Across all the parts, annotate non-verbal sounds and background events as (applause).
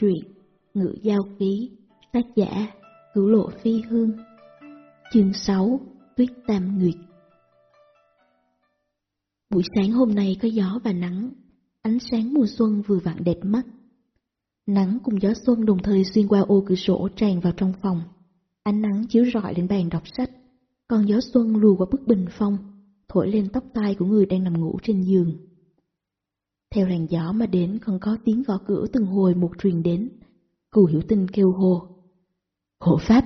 Truyện Ngự Giao Ký Tác giả Cửu Lộ Phi Hương Chương 6 Tuyết Tam Nguyệt Buổi sáng hôm nay có gió và nắng, ánh sáng mùa xuân vừa vặn đẹp mắt. Nắng cùng gió xuân đồng thời xuyên qua ô cửa sổ tràn vào trong phòng. Ánh nắng chiếu rọi lên bàn đọc sách, còn gió xuân lùa qua bức bình phong, thổi lên tóc tai của người đang nằm ngủ trên giường. Theo làn gió mà đến còn có tiếng gõ cửa từng hồi một truyền đến. Cù hiểu tinh kêu hô Hộ pháp,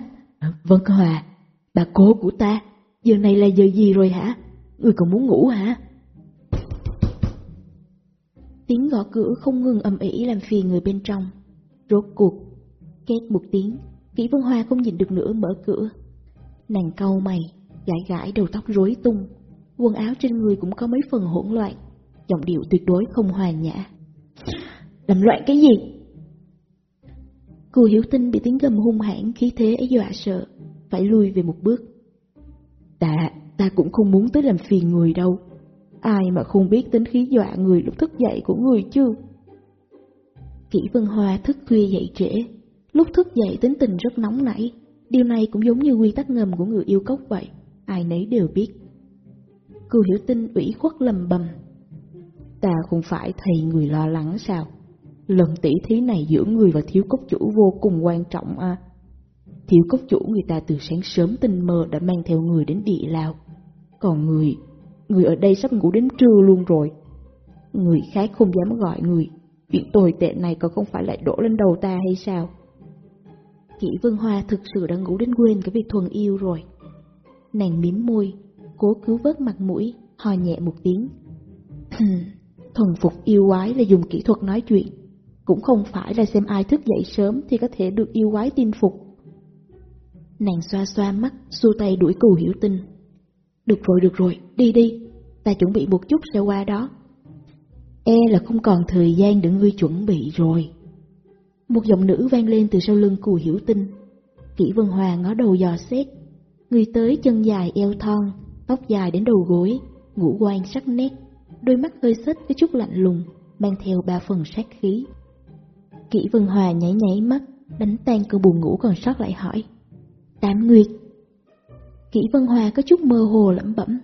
Vân Hòa, à, bà cố của ta, giờ này là giờ gì rồi hả? Người còn muốn ngủ hả? Tiếng gõ cửa không ngừng ầm ĩ làm phiền người bên trong. Rốt cuộc, két một tiếng, Kỷ Vân Hoa không nhìn được nữa mở cửa. Nàng cau mày, gãi gãi đầu tóc rối tung, quần áo trên người cũng có mấy phần hỗn loạn, giọng điệu tuyệt đối không hòa nhã. Làm loạn cái gì? Cô hiểu tinh bị tiếng gầm hung hãn khí thế ấy dọa sợ, phải lùi về một bước. Ta, ta cũng không muốn tới làm phiền người đâu. Ai mà không biết tính khí dọa người lúc thức dậy của người chứ? Kỷ Vân Hoa thức khuya dậy trễ, lúc thức dậy tính tình rất nóng nảy. Điều này cũng giống như quy tắc ngầm của người yêu cốc vậy, ai nấy đều biết. Cô hiểu tinh ủy khuất lầm bầm. Ta không phải thầy người lo lắng sao? Lần tỷ thí này giữa người và thiếu cốc chủ vô cùng quan trọng à. Thiếu cốc chủ người ta từ sáng sớm tinh mơ đã mang theo người đến địa lao. Còn người, người ở đây sắp ngủ đến trưa luôn rồi. Người khác không dám gọi người, chuyện tồi tệ này còn không phải lại đổ lên đầu ta hay sao? Kỷ Vương Hoa thực sự đã ngủ đến quên cái việc thuần yêu rồi. Nàng miếm môi, cố cứu vớt mặt mũi, hò nhẹ một tiếng. (clears throat) thuần phục yêu quái là dùng kỹ thuật nói chuyện, cũng không phải là xem ai thức dậy sớm thì có thể được yêu quái tin phục. Nàng xoa xoa mắt, xua tay đuổi cù hiểu tinh. Được rồi, được rồi, đi đi, ta chuẩn bị một chút sẽ qua đó. E là không còn thời gian để ngươi chuẩn bị rồi. Một giọng nữ vang lên từ sau lưng cù hiểu tinh. Kỷ Vân Hòa ngó đầu dò xét. Người tới chân dài eo thon, tóc dài đến đầu gối, ngũ quan sắc nét, đôi mắt hơi xích với chút lạnh lùng, mang theo ba phần sát khí. Kỷ Vân Hòa nháy nháy mắt, đánh tan cơn buồn ngủ còn sót lại hỏi. Tám Nguyệt. Kỷ Vân Hòa có chút mơ hồ lẩm bẩm.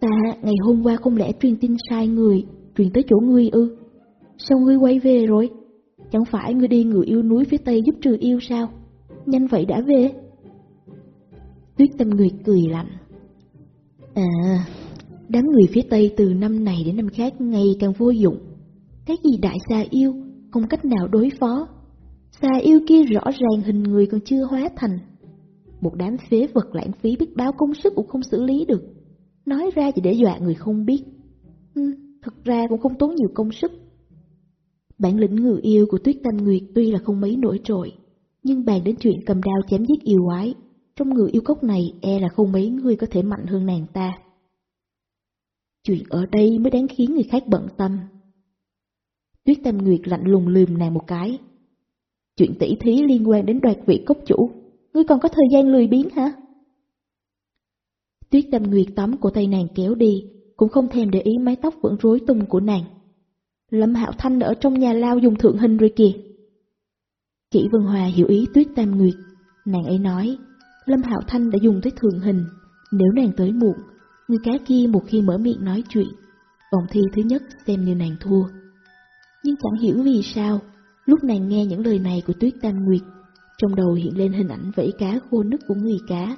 Ta ngày hôm qua không lẽ truyền tin sai người, truyền tới chỗ ngươi ư? Sao ngươi quay về rồi? Chẳng phải ngươi đi người yêu núi phía tây giúp trừ yêu sao? Nhanh vậy đã về. Tuyết Tâm Nguyệt cười lạnh. À, đám người phía tây từ năm này đến năm khác ngày càng vô dụng. Cái gì đại xa yêu, không cách nào đối phó. xa yêu kia rõ ràng hình người còn chưa hóa thành. Một đám phế vật lãng phí biết bao công sức cũng không xử lý được. Nói ra chỉ để dọa người không biết. Ừ, thật ra cũng không tốn nhiều công sức. Bản lĩnh người yêu của Tuyết Tâm Nguyệt tuy là không mấy nổi trội, nhưng bàn đến chuyện cầm đao chém giết yêu quái, trong người yêu cốc này e là không mấy người có thể mạnh hơn nàng ta. Chuyện ở đây mới đáng khiến người khác bận tâm. Tuyết Tam Nguyệt lạnh lùng lườm nàng một cái. Chuyện tỷ thí liên quan đến đoạt vị cốc chủ, ngươi còn có thời gian lười biếng hả? Tuyết Tam Nguyệt tóm cổ tay nàng kéo đi, cũng không thèm để ý mái tóc vẫn rối tung của nàng. Lâm Hạo Thanh ở trong nhà lao dùng thượng hình rồi kìa. Kỷ Vân Hòa hiểu ý Tuyết Tam Nguyệt, nàng ấy nói, Lâm Hạo Thanh đã dùng tới thượng hình, nếu nàng tới muộn, người cá kia một khi mở miệng nói chuyện, vòng thi thứ nhất xem như nàng thua. Nhưng chẳng hiểu vì sao, lúc nàng nghe những lời này của Tuyết Tam Nguyệt, trong đầu hiện lên hình ảnh vẫy cá khô nứt của người cá,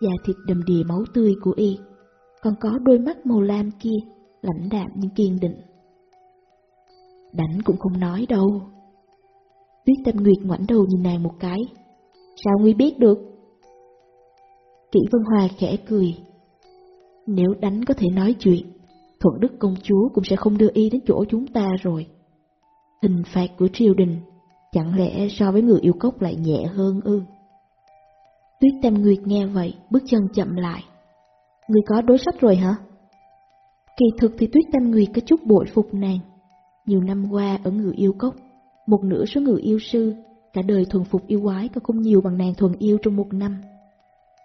da thịt đầm đìa máu tươi của y, còn có đôi mắt màu lam kia, lãnh đạm nhưng kiên định. Đánh cũng không nói đâu. Tuyết Tâm Nguyệt ngoảnh đầu nhìn nàng một cái. Sao ngươi biết được? Kỷ Vân Hòa khẽ cười. Nếu đánh có thể nói chuyện, Thuận Đức công chúa cũng sẽ không đưa y đến chỗ chúng ta rồi. Hình phạt của triều đình, chẳng lẽ so với người yêu cốc lại nhẹ hơn ư? Tuyết Tâm Nguyệt nghe vậy, bước chân chậm lại. Người có đối sách rồi hả? Kỳ thực thì Tuyết Tâm Nguyệt có chút bội phục nàng. Nhiều năm qua ở người yêu cốc, một nửa số người yêu sư, cả đời thuần phục yêu quái có không nhiều bằng nàng thuần yêu trong một năm.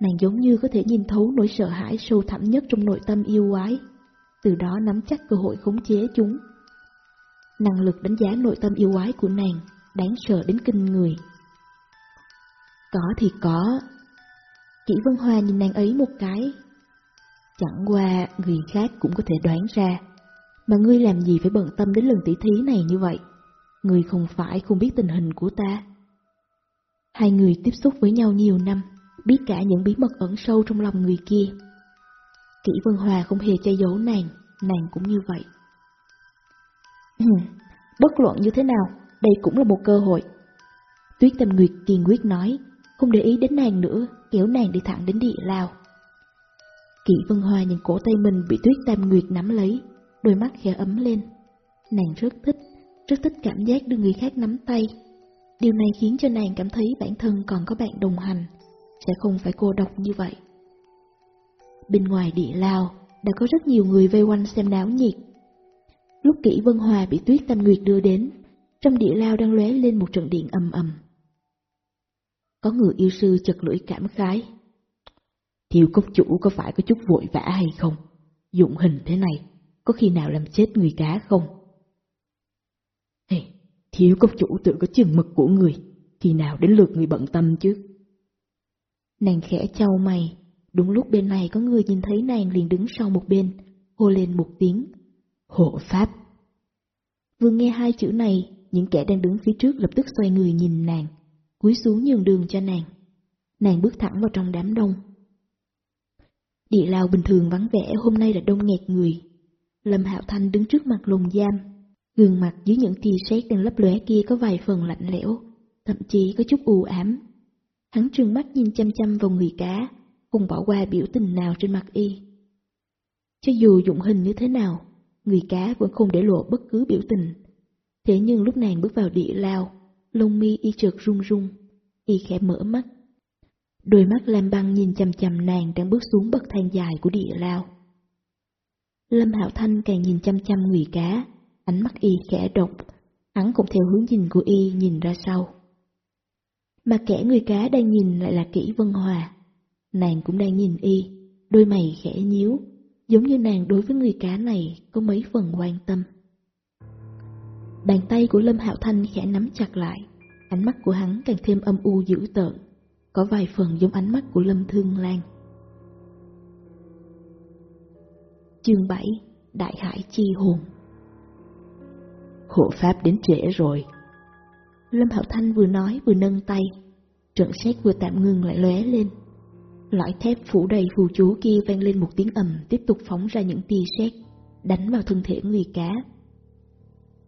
Nàng giống như có thể nhìn thấu nỗi sợ hãi sâu thẳm nhất trong nội tâm yêu quái, từ đó nắm chắc cơ hội khống chế chúng. Năng lực đánh giá nội tâm yêu quái của nàng đáng sợ đến kinh người. Có thì có. Kỷ Vân Hoa nhìn nàng ấy một cái. Chẳng qua người khác cũng có thể đoán ra, mà ngươi làm gì phải bận tâm đến lần tỷ thí này như vậy? Ngươi không phải không biết tình hình của ta. Hai người tiếp xúc với nhau nhiều năm, biết cả những bí mật ẩn sâu trong lòng người kia. Kỷ Vân Hòa không hề che giấu nàng, nàng cũng như vậy. Bất luận như thế nào, đây cũng là một cơ hội. Tuyết Tâm Nguyệt kiên quyết nói, không để ý đến nàng nữa, kéo nàng đi thẳng đến địa lao. Kỷ Vân hòa nhìn cổ tay mình bị Tuyết Tam Nguyệt nắm lấy, đôi mắt khẽ ấm lên. Nàng rất thích, rất thích cảm giác được người khác nắm tay. Điều này khiến cho nàng cảm thấy bản thân còn có bạn đồng hành, sẽ không phải cô độc như vậy. Bên ngoài địa lao, đã có rất nhiều người vây quanh xem náo nhiệt. Lúc kỹ Vân Hòa bị Tuyết Tam Nguyệt đưa đến, trong địa lao đang lóe lên một trận điện ầm ầm. Có người yêu sư chật lưỡi cảm khái. Thiếu cốc chủ có phải có chút vội vã hay không? Dụng hình thế này, có khi nào làm chết người cá không? Hey, thiếu cốc chủ tự có chừng mực của người, khi nào đến lượt người bận tâm chứ? Nàng khẽ trao mày, đúng lúc bên này có người nhìn thấy nàng liền đứng sau một bên, hô lên một tiếng. Hộ pháp! Vừa nghe hai chữ này, những kẻ đang đứng phía trước lập tức xoay người nhìn nàng, cúi xuống nhường đường cho nàng. Nàng bước thẳng vào trong đám đông. Địa lao bình thường vắng vẻ hôm nay là đông nghẹt người. Lâm Hạo Thanh đứng trước mặt lồng giam, gương mặt dưới những tia sét đang lấp lóe kia có vài phần lạnh lẽo, thậm chí có chút u ám. Hắn trừng mắt nhìn chăm chăm vào người cá, không bỏ qua biểu tình nào trên mặt y. Cho dù dụng hình như thế nào, người cá vẫn không để lộ bất cứ biểu tình. Thế nhưng lúc nàng bước vào địa lao, lông mi y chợt run run, y khẽ mở mắt. Đôi mắt lam băng nhìn chầm chầm nàng đang bước xuống bậc thang dài của địa lao. Lâm Hạo Thanh càng nhìn chăm chăm người cá, ánh mắt y khẽ động, hắn cũng theo hướng nhìn của y nhìn ra sau. Mà kẻ người cá đang nhìn lại là kỹ Vân Hòa. Nàng cũng đang nhìn y, đôi mày khẽ nhíu, giống như nàng đối với người cá này có mấy phần quan tâm. Bàn tay của Lâm Hạo Thanh khẽ nắm chặt lại, ánh mắt của hắn càng thêm âm u dữ tợn, có vài phần giống ánh mắt của Lâm Thương Lan. Chương 7 Đại Hải Chi Hồn Hộ Pháp đến trễ rồi. Lâm Hạo Thanh vừa nói vừa nâng tay, trận xét vừa tạm ngừng lại lóe lên. Lõi thép phủ đầy phù chú kia vang lên một tiếng ầm tiếp tục phóng ra những tia sét, đánh vào thân thể người cá.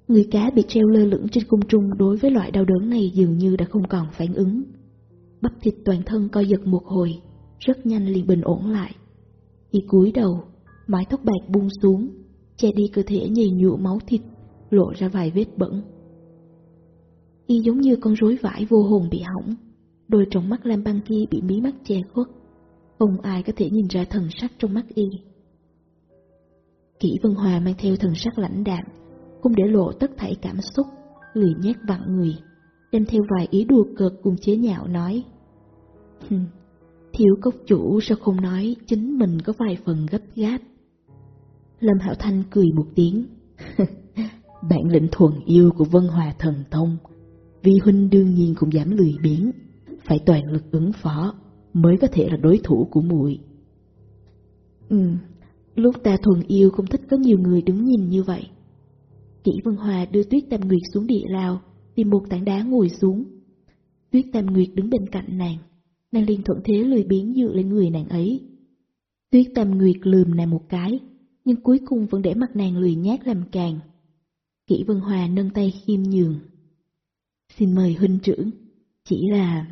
Người cá bị treo lơ lửng trên cung trung đối với loại đau đớn này dường như đã không còn phản ứng. Bắp thịt toàn thân co giật một hồi, rất nhanh liền bình ổn lại. Y cúi đầu, mái tóc bạc buông xuống, che đi cơ thể nhầy nhụa máu thịt, lộ ra vài vết bẩn. Y giống như con rối vải vô hồn bị hỏng, đôi tròng mắt lam băng kia bị mí mắt che khuất, không ai có thể nhìn ra thần sắc trong mắt Y. Kỷ Vân Hòa mang theo thần sắc lãnh đạm, không để lộ tất thảy cảm xúc, lười nhét vặn người, đem theo vài ý đùa cợt cùng chế nhạo nói. Thiếu cốc chủ sao không nói chính mình có vài phần gấp gáp. Lâm Hạo Thanh cười một tiếng. (laughs) Bản lĩnh thuần yêu của Vân Hòa thần thông, vi huynh đương nhiên cũng giảm lười biếng, phải toàn lực ứng phó mới có thể là đối thủ của muội. Ừ, lúc ta thuần yêu không thích có nhiều người đứng nhìn như vậy. Kỷ Vân Hòa đưa Tuyết Tam Nguyệt xuống địa lao, tìm một tảng đá ngồi xuống. Tuyết Tam Nguyệt đứng bên cạnh nàng, nàng liền thuận thế lười biến dựa lên người nàng ấy. Tuyết Tam Nguyệt lườm nàng một cái, nhưng cuối cùng vẫn để mặt nàng lười nhát làm càng. Kỷ Vân Hòa nâng tay khiêm nhường. Xin mời huynh trưởng, chỉ là...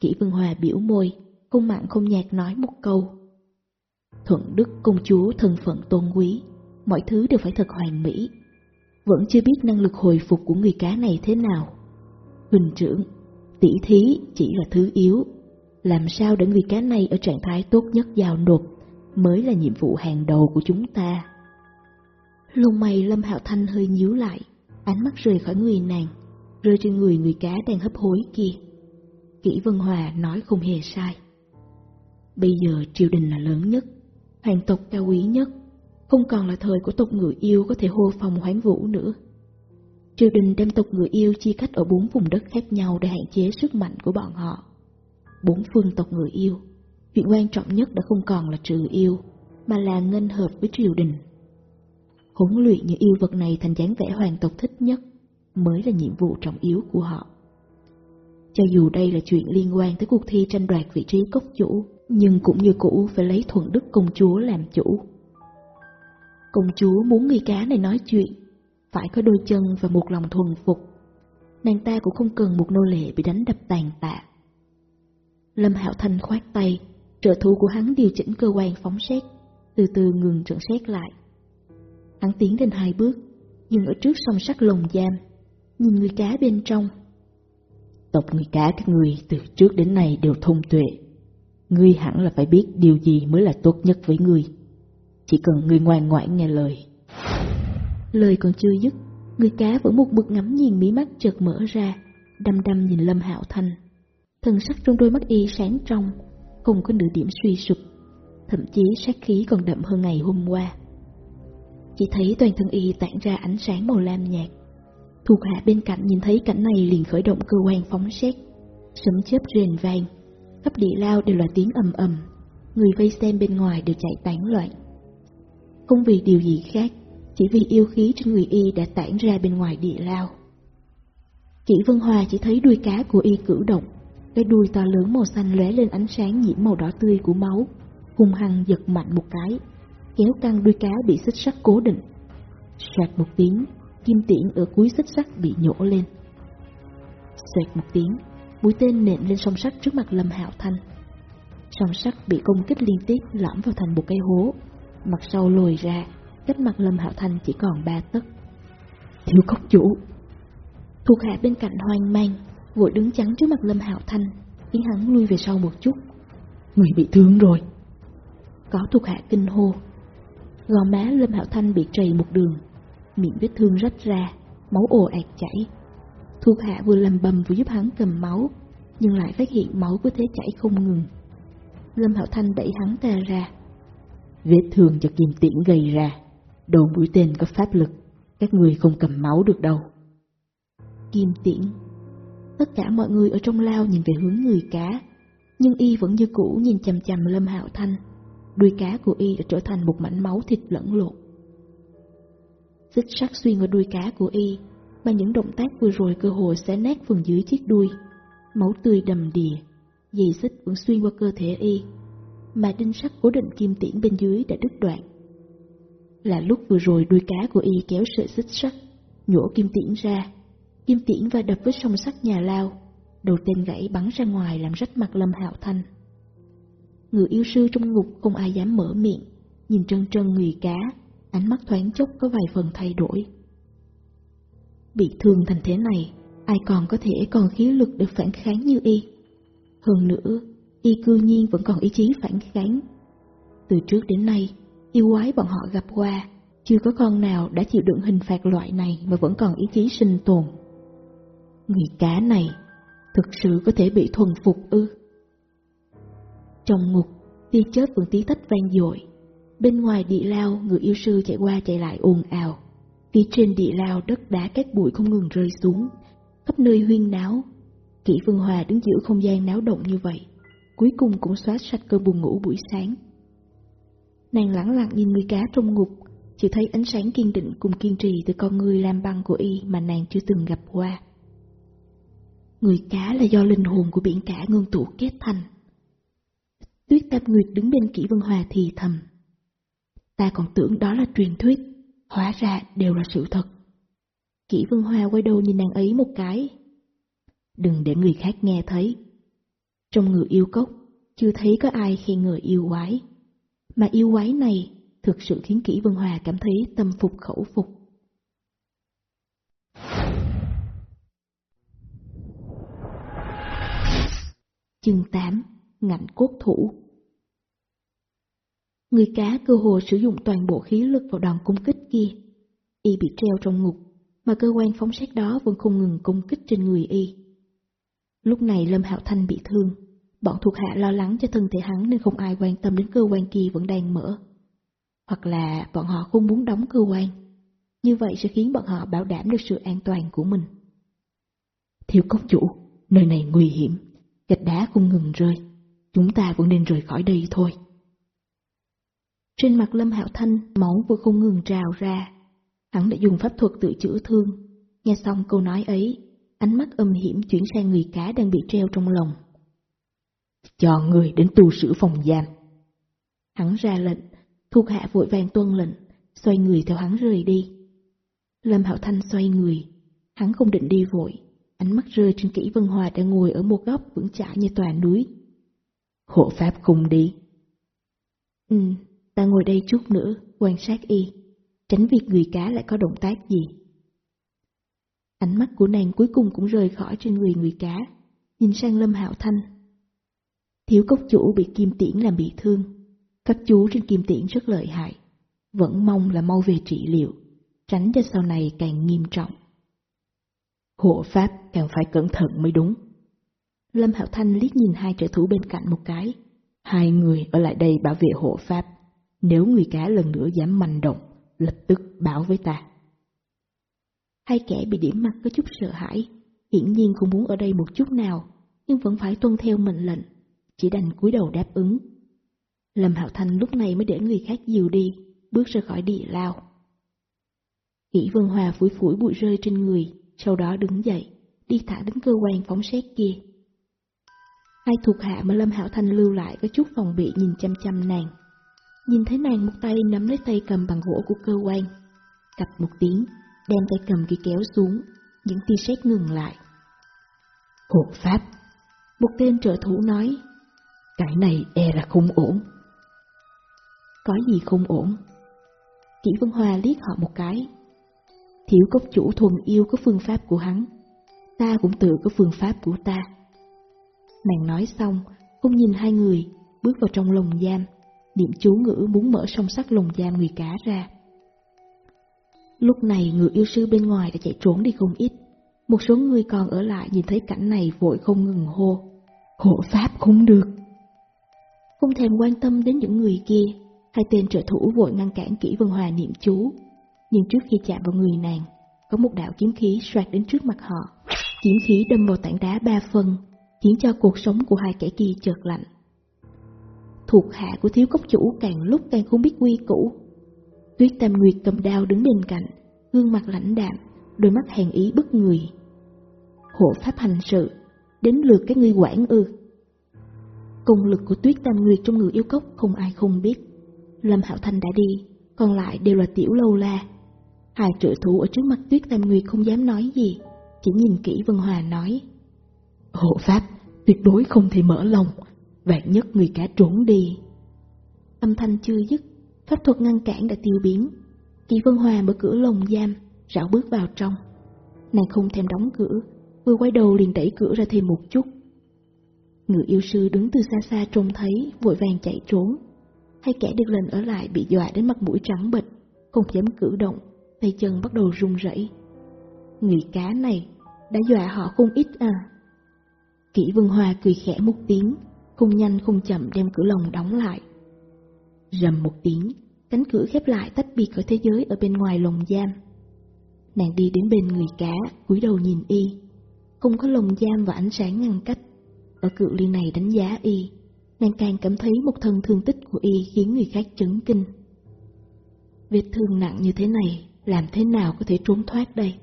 Kỷ Vân Hòa biểu môi, không mặn không nhạt nói một câu. Thuận Đức công chúa thân phận tôn quý, mọi thứ đều phải thật hoàn mỹ. Vẫn chưa biết năng lực hồi phục của người cá này thế nào. huynh trưởng, tỷ thí chỉ là thứ yếu. Làm sao để người cá này ở trạng thái tốt nhất giao nộp mới là nhiệm vụ hàng đầu của chúng ta. Lông mày Lâm Hạo Thanh hơi nhíu lại, ánh mắt rời khỏi người nàng, rơi trên người người cá đang hấp hối kia. Kỷ Vân Hòa nói không hề sai. Bây giờ triều đình là lớn nhất, hoàng tộc cao quý nhất, không còn là thời của tộc người yêu có thể hô phòng hoán vũ nữa. Triều đình đem tộc người yêu chia cách ở bốn vùng đất khác nhau để hạn chế sức mạnh của bọn họ. Bốn phương tộc người yêu, chuyện quan trọng nhất đã không còn là trừ yêu, mà là ngân hợp với triều đình. Huấn luyện những yêu vật này thành dáng vẻ hoàng tộc thích nhất mới là nhiệm vụ trọng yếu của họ. Cho dù đây là chuyện liên quan tới cuộc thi tranh đoạt vị trí cốc chủ, nhưng cũng như cũ phải lấy thuận đức công chúa làm chủ. Công chúa muốn người cá này nói chuyện, phải có đôi chân và một lòng thuần phục. Nàng ta cũng không cần một nô lệ bị đánh đập tàn tạ. Lâm Hạo Thanh khoát tay, trợ thủ của hắn điều chỉnh cơ quan phóng xét, từ từ ngừng trận xét lại. Hắn tiến lên hai bước, dừng ở trước song sắt lồng giam, nhìn người cá bên trong. Tộc người cá các người từ trước đến nay đều thông tuệ. Ngươi hẳn là phải biết điều gì mới là tốt nhất với ngươi. Chỉ cần ngươi ngoan ngoãn nghe lời. Lời còn chưa dứt, người cá vẫn một bực ngắm nhìn mí mắt chợt mở ra, đăm đăm nhìn Lâm Hạo Thanh. Thần sắc trong đôi mắt y sáng trong, không có nửa điểm suy sụp, thậm chí sát khí còn đậm hơn ngày hôm qua. Chỉ thấy toàn thân y tản ra ánh sáng màu lam nhạt. Thuộc hạ bên cạnh nhìn thấy cảnh này liền khởi động cơ quan phóng xét, sấm chớp rền vang, khắp địa lao đều là tiếng ầm ầm, người vây xem bên ngoài đều chạy tán loạn. Không vì điều gì khác, chỉ vì yêu khí trên người y đã tản ra bên ngoài địa lao. Kỷ Vân Hòa chỉ thấy đuôi cá của y cử động, cái đuôi to lớn màu xanh lóe lên ánh sáng nhiễm màu đỏ tươi của máu, hung hăng giật mạnh một cái, kéo căng đuôi cá bị xích sắt cố định. Xoạt một tiếng, kim tiễn ở cuối xích sắt bị nhổ lên. Xoẹt một tiếng, mũi tên nện lên song sắt trước mặt Lâm Hạo Thanh. Song sắt bị công kích liên tiếp lõm vào thành một cái hố, mặt sau lồi ra, cách mặt Lâm Hạo Thanh chỉ còn ba tấc. Thiếu cốc chủ! Thuộc hạ bên cạnh hoang mang, vội đứng chắn trước mặt Lâm Hạo Thanh, khiến hắn lui về sau một chút. Người bị thương rồi. Có thuộc hạ kinh hô. Gò má Lâm Hạo Thanh bị trầy một đường, miệng vết thương rách ra, máu ồ ạt chảy. Thuộc hạ vừa làm bầm vừa giúp hắn cầm máu, nhưng lại phát hiện máu cứ thế chảy không ngừng. Lâm Hạo Thanh đẩy hắn ta ra. Vết thương cho kim tiễn gây ra, đầu mũi tên có pháp lực, các người không cầm máu được đâu. Kim tiễn Tất cả mọi người ở trong lao nhìn về hướng người cá, nhưng y vẫn như cũ nhìn chầm chầm Lâm Hạo Thanh. Đuôi cá của y đã trở thành một mảnh máu thịt lẫn lộn. Xích sắt xuyên vào đuôi cá của y, mà những động tác vừa rồi cơ hội sẽ nát phần dưới chiếc đuôi. Máu tươi đầm đìa, dây xích vẫn xuyên qua cơ thể y, mà đinh sắt cố định kim tiễn bên dưới đã đứt đoạn. Là lúc vừa rồi đuôi cá của y kéo sợi xích sắt, nhổ kim tiễn ra, kim tiễn và đập với song sắt nhà lao, đầu tên gãy bắn ra ngoài làm rách mặt Lâm Hạo Thanh. Người yêu sư trong ngục không ai dám mở miệng, nhìn trân trân người cá, ánh mắt thoáng chốc có vài phần thay đổi. Bị thương thành thế này, ai còn có thể còn khí lực để phản kháng như y. Hơn nữa, y cư nhiên vẫn còn ý chí phản kháng. Từ trước đến nay, yêu quái bọn họ gặp qua, chưa có con nào đã chịu đựng hình phạt loại này mà vẫn còn ý chí sinh tồn. Người cá này thực sự có thể bị thuần phục ư. Trong ngục, tia chớp vẫn tí tách vang dội. Bên ngoài địa lao, người yêu sư chạy qua chạy lại ồn ào. Phía trên địa lao đất đá các bụi không ngừng rơi xuống, khắp nơi huyên náo. Kỷ Phương Hòa đứng giữa không gian náo động như vậy, cuối cùng cũng xóa sạch cơn buồn ngủ buổi sáng. Nàng lẳng lặng nhìn người cá trong ngục, chỉ thấy ánh sáng kiên định cùng kiên trì từ con người làm băng của y mà nàng chưa từng gặp qua. Người cá là do linh hồn của biển cả ngưng tụ kết thành. Tuyết Tam Nguyệt đứng bên Kỷ Vân Hòa thì thầm. Ta còn tưởng đó là truyền thuyết, hóa ra đều là sự thật. Kỷ Vân Hoa quay đầu nhìn nàng ấy một cái. Đừng để người khác nghe thấy. Trong người yêu cốc, chưa thấy có ai khen người yêu quái. Mà yêu quái này thực sự khiến Kỷ Vân Hòa cảm thấy tâm phục khẩu phục. Chương 8 Ngạnh cốt thủ Người cá cơ hồ sử dụng toàn bộ khí lực vào đòn công kích kia. Y bị treo trong ngục, mà cơ quan phóng xét đó vẫn không ngừng công kích trên người Y. Lúc này Lâm Hạo Thanh bị thương, bọn thuộc hạ lo lắng cho thân thể hắn nên không ai quan tâm đến cơ quan kia vẫn đang mở. Hoặc là bọn họ không muốn đóng cơ quan. Như vậy sẽ khiến bọn họ bảo đảm được sự an toàn của mình. Thiếu công chủ, nơi này nguy hiểm, gạch đá không ngừng rơi. Chúng ta vẫn nên rời khỏi đây thôi. Trên mặt Lâm Hạo Thanh, máu vừa không ngừng trào ra. Hắn đã dùng pháp thuật tự chữa thương. Nghe xong câu nói ấy, ánh mắt âm hiểm chuyển sang người cá đang bị treo trong lòng. Cho người đến tu sửa phòng giam. Hắn ra lệnh, thuộc hạ vội vàng tuân lệnh, xoay người theo hắn rời đi. Lâm Hạo Thanh xoay người, hắn không định đi vội, ánh mắt rơi trên kỹ Vân Hòa đang ngồi ở một góc vững chãi như tòa núi. Hộ pháp không đi. Ừ, ta ngồi đây chút nữa, quan sát y, tránh việc người cá lại có động tác gì. Ánh mắt của nàng cuối cùng cũng rời khỏi trên người người cá, nhìn sang Lâm Hạo Thanh. Thiếu cốc chủ bị kim tiễn làm bị thương, các chú trên kim tiễn rất lợi hại, vẫn mong là mau về trị liệu, tránh cho sau này càng nghiêm trọng. Hộ pháp càng phải cẩn thận mới đúng. Lâm Hạo Thanh liếc nhìn hai trợ thủ bên cạnh một cái. Hai người ở lại đây bảo vệ hộ pháp. Nếu người cá lần nữa dám manh động, lập tức báo với ta. Hai kẻ bị điểm mặt có chút sợ hãi, hiển nhiên không muốn ở đây một chút nào, nhưng vẫn phải tuân theo mệnh lệnh, chỉ đành cúi đầu đáp ứng. Lâm Hạo Thanh lúc này mới để người khác dìu đi, bước ra khỏi địa lao. Kỷ Vân Hòa phủi phủi bụi rơi trên người, sau đó đứng dậy, đi thả đến cơ quan phóng xét kia. Hai thuộc hạ mà Lâm Hạo Thanh lưu lại có chút phòng bị nhìn chăm chăm nàng. Nhìn thấy nàng một tay nắm lấy tay cầm bằng gỗ của cơ quan. Cặp một tiếng, đem tay cầm kia kéo xuống, những tia sét ngừng lại. Hộ pháp! Một tên trợ thủ nói, cái này e là không ổn. Có gì không ổn? Kỷ Vân Hòa liếc họ một cái. Thiếu cốc chủ thuần yêu có phương pháp của hắn, ta cũng tự có phương pháp của ta. Nàng nói xong, không nhìn hai người, bước vào trong lồng giam, niệm chú ngữ muốn mở song sắt lồng giam người cá ra. Lúc này người yêu sư bên ngoài đã chạy trốn đi không ít, một số người còn ở lại nhìn thấy cảnh này vội không ngừng hô. Hộ pháp không được. Không thèm quan tâm đến những người kia, hai tên trợ thủ vội ngăn cản kỹ Vân Hòa niệm chú. Nhưng trước khi chạm vào người nàng, có một đạo kiếm khí soạt đến trước mặt họ. Kiếm khí đâm vào tảng đá ba phân, khiến cho cuộc sống của hai kẻ kia chợt lạnh. Thuộc hạ của thiếu cốc chủ càng lúc càng không biết quy củ. Tuyết Tam Nguyệt cầm đao đứng bên cạnh, gương mặt lãnh đạm, đôi mắt hèn ý bất người. Hộ pháp hành sự, đến lượt các ngươi quản ư. Công lực của Tuyết Tam Nguyệt trong người yêu cốc không ai không biết. Lâm Hạo Thanh đã đi, còn lại đều là tiểu lâu la. Hai trợ thủ ở trước mặt Tuyết Tam Nguyệt không dám nói gì, chỉ nhìn kỹ Vân Hòa nói. Hộ pháp, tuyệt đối không thể mở lòng, vạn nhất người cá trốn đi. Âm thanh chưa dứt, pháp thuật ngăn cản đã tiêu biến. Chị Vân Hòa mở cửa lồng giam, rảo bước vào trong. Nàng không thèm đóng cửa, vừa quay đầu liền đẩy cửa ra thêm một chút. Người yêu sư đứng từ xa xa trông thấy, vội vàng chạy trốn. Hai kẻ được lệnh ở lại bị dọa đến mặt mũi trắng bệch, không dám cử động, tay chân bắt đầu run rẩy. Người cá này đã dọa họ không ít à. Kỷ Vân Hoa cười khẽ một tiếng, không nhanh không chậm đem cửa lồng đóng lại. Rầm một tiếng, cánh cửa khép lại tách biệt khỏi thế giới ở bên ngoài lồng giam. Nàng đi đến bên người cá, cúi đầu nhìn y. Không có lồng giam và ánh sáng ngăn cách. Ở cự ly này đánh giá y, nàng càng cảm thấy một thân thương tích của y khiến người khác chấn kinh. Vết thương nặng như thế này, làm thế nào có thể trốn thoát đây?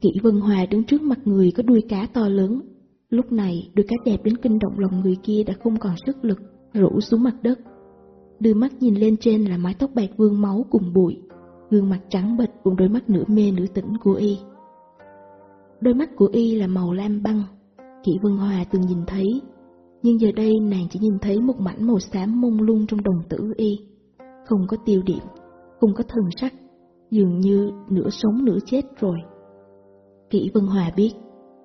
Kỷ Vân Hòa đứng trước mặt người có đuôi cá to lớn. Lúc này, đôi cá đẹp đến kinh động lòng người kia đã không còn sức lực, rủ xuống mặt đất. Đưa mắt nhìn lên trên là mái tóc bạc vương máu cùng bụi, gương mặt trắng bệch cùng đôi mắt nửa mê nửa tỉnh của y. Đôi mắt của y là màu lam băng, Kỷ Vân Hòa từng nhìn thấy, nhưng giờ đây nàng chỉ nhìn thấy một mảnh màu xám mông lung trong đồng tử y, không có tiêu điểm, không có thần sắc, dường như nửa sống nửa chết rồi. Kỷ Vân Hòa biết,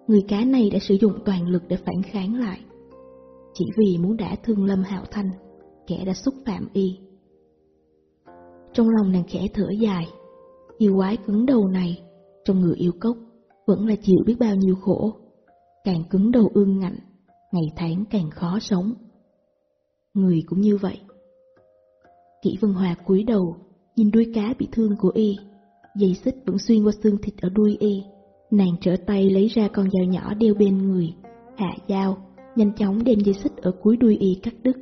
người cá này đã sử dụng toàn lực để phản kháng lại. Chỉ vì muốn đả thương Lâm Hạo Thanh, kẻ đã xúc phạm y. Trong lòng nàng khẽ thở dài, yêu quái cứng đầu này, trong người yêu cốc, vẫn là chịu biết bao nhiêu khổ. Càng cứng đầu ương ngạnh, ngày tháng càng khó sống. Người cũng như vậy. Kỷ Vân Hòa cúi đầu, nhìn đuôi cá bị thương của y, Dây xích vẫn xuyên qua xương thịt ở đuôi y. Nàng trở tay lấy ra con dao nhỏ đeo bên người, hạ dao, nhanh chóng đem dây xích ở cuối đuôi y cắt đứt,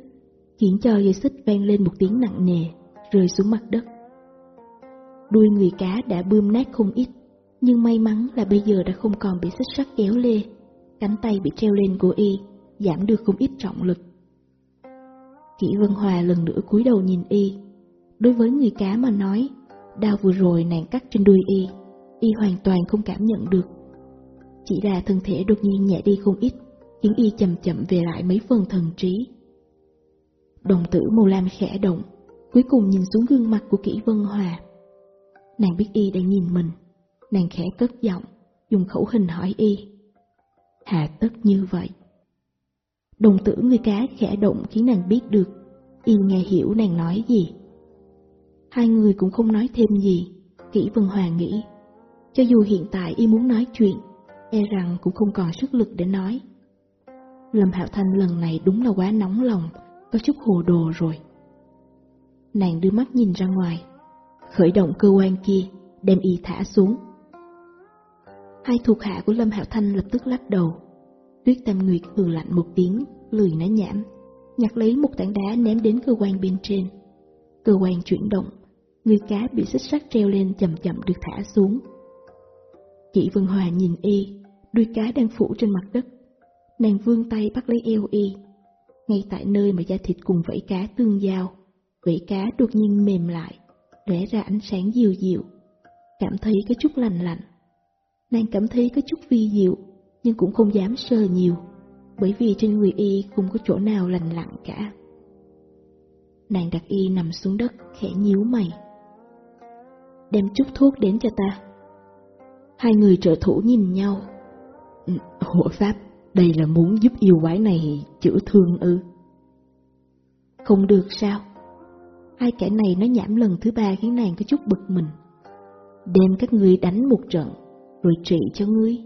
khiến cho dây xích vang lên một tiếng nặng nề, rơi xuống mặt đất. Đuôi người cá đã bươm nát không ít, nhưng may mắn là bây giờ đã không còn bị xích sắt kéo lê, cánh tay bị treo lên của y, giảm được không ít trọng lực. Kỷ Vân Hòa lần nữa cúi đầu nhìn y. Đối với người cá mà nói, đau vừa rồi nàng cắt trên đuôi y, y hoàn toàn không cảm nhận được. Chỉ là thân thể đột nhiên nhẹ đi không ít, khiến y chậm chậm về lại mấy phần thần trí. Đồng tử màu lam khẽ động, cuối cùng nhìn xuống gương mặt của kỹ Vân Hòa. Nàng biết y đang nhìn mình, nàng khẽ cất giọng, dùng khẩu hình hỏi y. Hà tất như vậy. Đồng tử người cá khẽ động khiến nàng biết được, y nghe hiểu nàng nói gì. Hai người cũng không nói thêm gì, kỹ Vân Hòa nghĩ. Cho dù hiện tại y muốn nói chuyện, e rằng cũng không còn sức lực để nói. Lâm Hạo Thanh lần này đúng là quá nóng lòng, có chút hồ đồ rồi. Nàng đưa mắt nhìn ra ngoài, khởi động cơ quan kia, đem y thả xuống. Hai thuộc hạ của Lâm Hạo Thanh lập tức lắc đầu. Tuyết Tam Nguyệt hừ lạnh một tiếng, lười nói nhảm, nhặt lấy một tảng đá ném đến cơ quan bên trên. Cơ quan chuyển động, người cá bị xích sắt treo lên chậm chậm được thả xuống. Chị Vân Hòa nhìn y, đuôi cá đang phủ trên mặt đất. Nàng vươn tay bắt lấy eo y, ngay tại nơi mà da thịt cùng vẫy cá tương giao. Vẫy cá đột nhiên mềm lại, lóe ra ánh sáng dịu dịu, cảm thấy có chút lành lạnh. Nàng cảm thấy có chút vi diệu, nhưng cũng không dám sờ nhiều, bởi vì trên người y không có chỗ nào lành lặng cả. Nàng đặt y nằm xuống đất, khẽ nhíu mày. Đem chút thuốc đến cho ta. Hai người trợ thủ nhìn nhau. Ừ, hộ pháp, đây là muốn giúp yêu quái này chữa thương ư? Không được sao? Hai kẻ này nó nhảm lần thứ ba khiến nàng có chút bực mình. Đem các ngươi đánh một trận, rồi trị cho ngươi.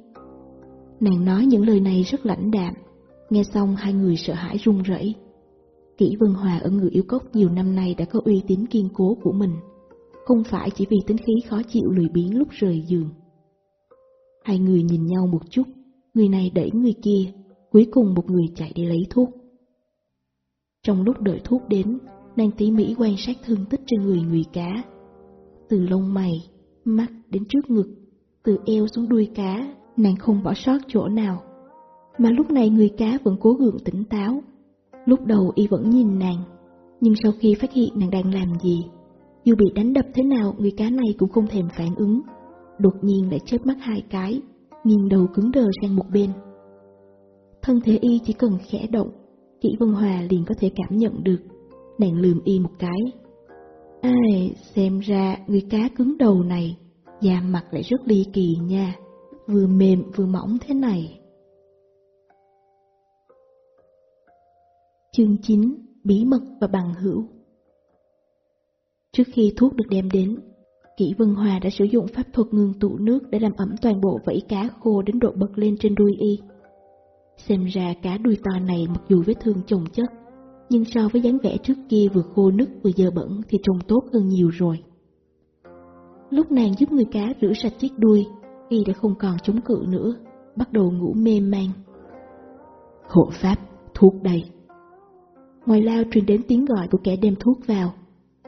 Nàng nói những lời này rất lãnh đạm, nghe xong hai người sợ hãi run rẩy. Kỷ Vân Hòa ở người yêu cốc nhiều năm nay đã có uy tín kiên cố của mình, không phải chỉ vì tính khí khó chịu lười biếng lúc rời giường. Hai người nhìn nhau một chút, người này đẩy người kia, cuối cùng một người chạy đi lấy thuốc. Trong lúc đợi thuốc đến, nàng tỉ mỉ quan sát thương tích trên người người cá. Từ lông mày, mắt đến trước ngực, từ eo xuống đuôi cá, nàng không bỏ sót chỗ nào. Mà lúc này người cá vẫn cố gượng tỉnh táo. Lúc đầu y vẫn nhìn nàng, nhưng sau khi phát hiện nàng đang làm gì, dù bị đánh đập thế nào người cá này cũng không thèm phản ứng. Đột nhiên lại chớp mắt hai cái, nghiêng đầu cứng đờ sang một bên. Thân thể y chỉ cần khẽ động, Kỷ Vân Hòa liền có thể cảm nhận được. Nàng lườm y một cái. Ai, xem ra người cá cứng đầu này, da mặt lại rất ly kỳ nha, vừa mềm vừa mỏng thế này. Chương 9 Bí mật và bằng hữu Trước khi thuốc được đem đến, Kỷ Vân Hòa đã sử dụng pháp thuật ngưng tụ nước để làm ẩm toàn bộ vẫy cá khô đến độ bật lên trên đuôi y. Xem ra cá đuôi to này mặc dù vết thương chồng chất, nhưng so với dáng vẻ trước kia vừa khô nứt vừa dơ bẩn thì trông tốt hơn nhiều rồi. Lúc nàng giúp người cá rửa sạch chiếc đuôi, y đã không còn chống cự nữa, bắt đầu ngủ mê man. Hộ pháp, thuốc đây. Ngoài lao truyền đến tiếng gọi của kẻ đem thuốc vào,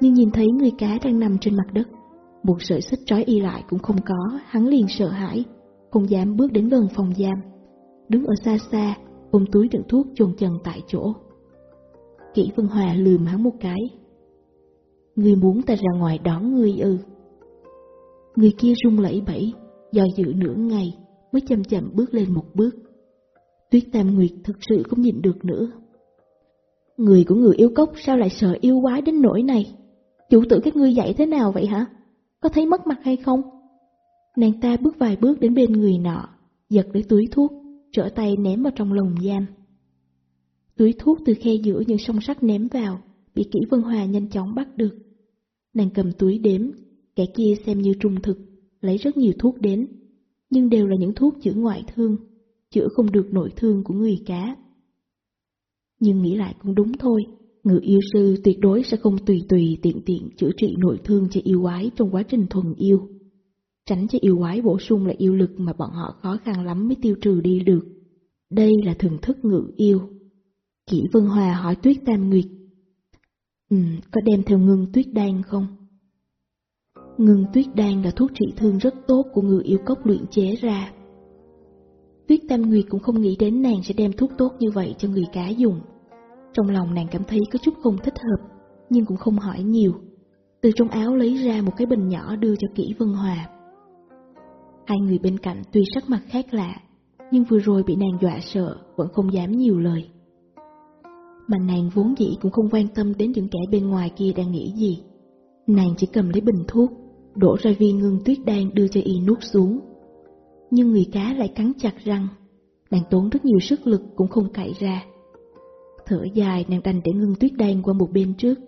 nhưng nhìn thấy người cá đang nằm trên mặt đất. Một sợi xích trói y lại cũng không có, hắn liền sợ hãi, không dám bước đến gần phòng giam. Đứng ở xa xa, ôm túi đựng thuốc chôn chân tại chỗ. Kỷ Vân Hòa lườm hắn một cái. Người muốn ta ra ngoài đón ngươi ư. Người kia rung lẫy bẫy, do dự nửa ngày mới chậm chậm bước lên một bước. Tuyết Tam Nguyệt thực sự không nhìn được nữa. Người của người yêu cốc sao lại sợ yêu quái đến nỗi này? Chủ tử các ngươi dạy thế nào vậy hả? Có thấy mất mặt hay không? Nàng ta bước vài bước đến bên người nọ, giật lấy túi thuốc, trở tay ném vào trong lồng giam. Túi thuốc từ khe giữa những song sắt ném vào, bị kỹ Vân Hòa nhanh chóng bắt được. Nàng cầm túi đếm, kẻ kia xem như trung thực, lấy rất nhiều thuốc đến, nhưng đều là những thuốc chữa ngoại thương, chữa không được nội thương của người cá. Nhưng nghĩ lại cũng đúng thôi, Ngự yêu sư tuyệt đối sẽ không tùy tùy tiện tiện chữa trị nội thương cho yêu quái trong quá trình thuần yêu. tránh cho yêu quái bổ sung lại yêu lực mà bọn họ khó khăn lắm mới tiêu trừ đi được. Đây là thường thức ngự yêu. Kỷ Vân Hòa hỏi Tuyết Tam Nguyệt. Ừ, có đem theo ngưng tuyết đan không? Ngưng tuyết đan là thuốc trị thương rất tốt của người yêu cốc luyện chế ra. Tuyết Tam Nguyệt cũng không nghĩ đến nàng sẽ đem thuốc tốt như vậy cho người cá dùng. Trong lòng nàng cảm thấy có chút không thích hợp, nhưng cũng không hỏi nhiều. Từ trong áo lấy ra một cái bình nhỏ đưa cho Kỷ Vân Hòa. Hai người bên cạnh tuy sắc mặt khác lạ, nhưng vừa rồi bị nàng dọa sợ, vẫn không dám nhiều lời. Mà nàng vốn dĩ cũng không quan tâm đến những kẻ bên ngoài kia đang nghĩ gì. Nàng chỉ cầm lấy bình thuốc, đổ ra viên ngưng tuyết đan đưa cho y nuốt xuống. Nhưng người cá lại cắn chặt răng, nàng tốn rất nhiều sức lực cũng không cậy ra. Thở dài nàng đành để ngưng tuyết đan qua một bên trước,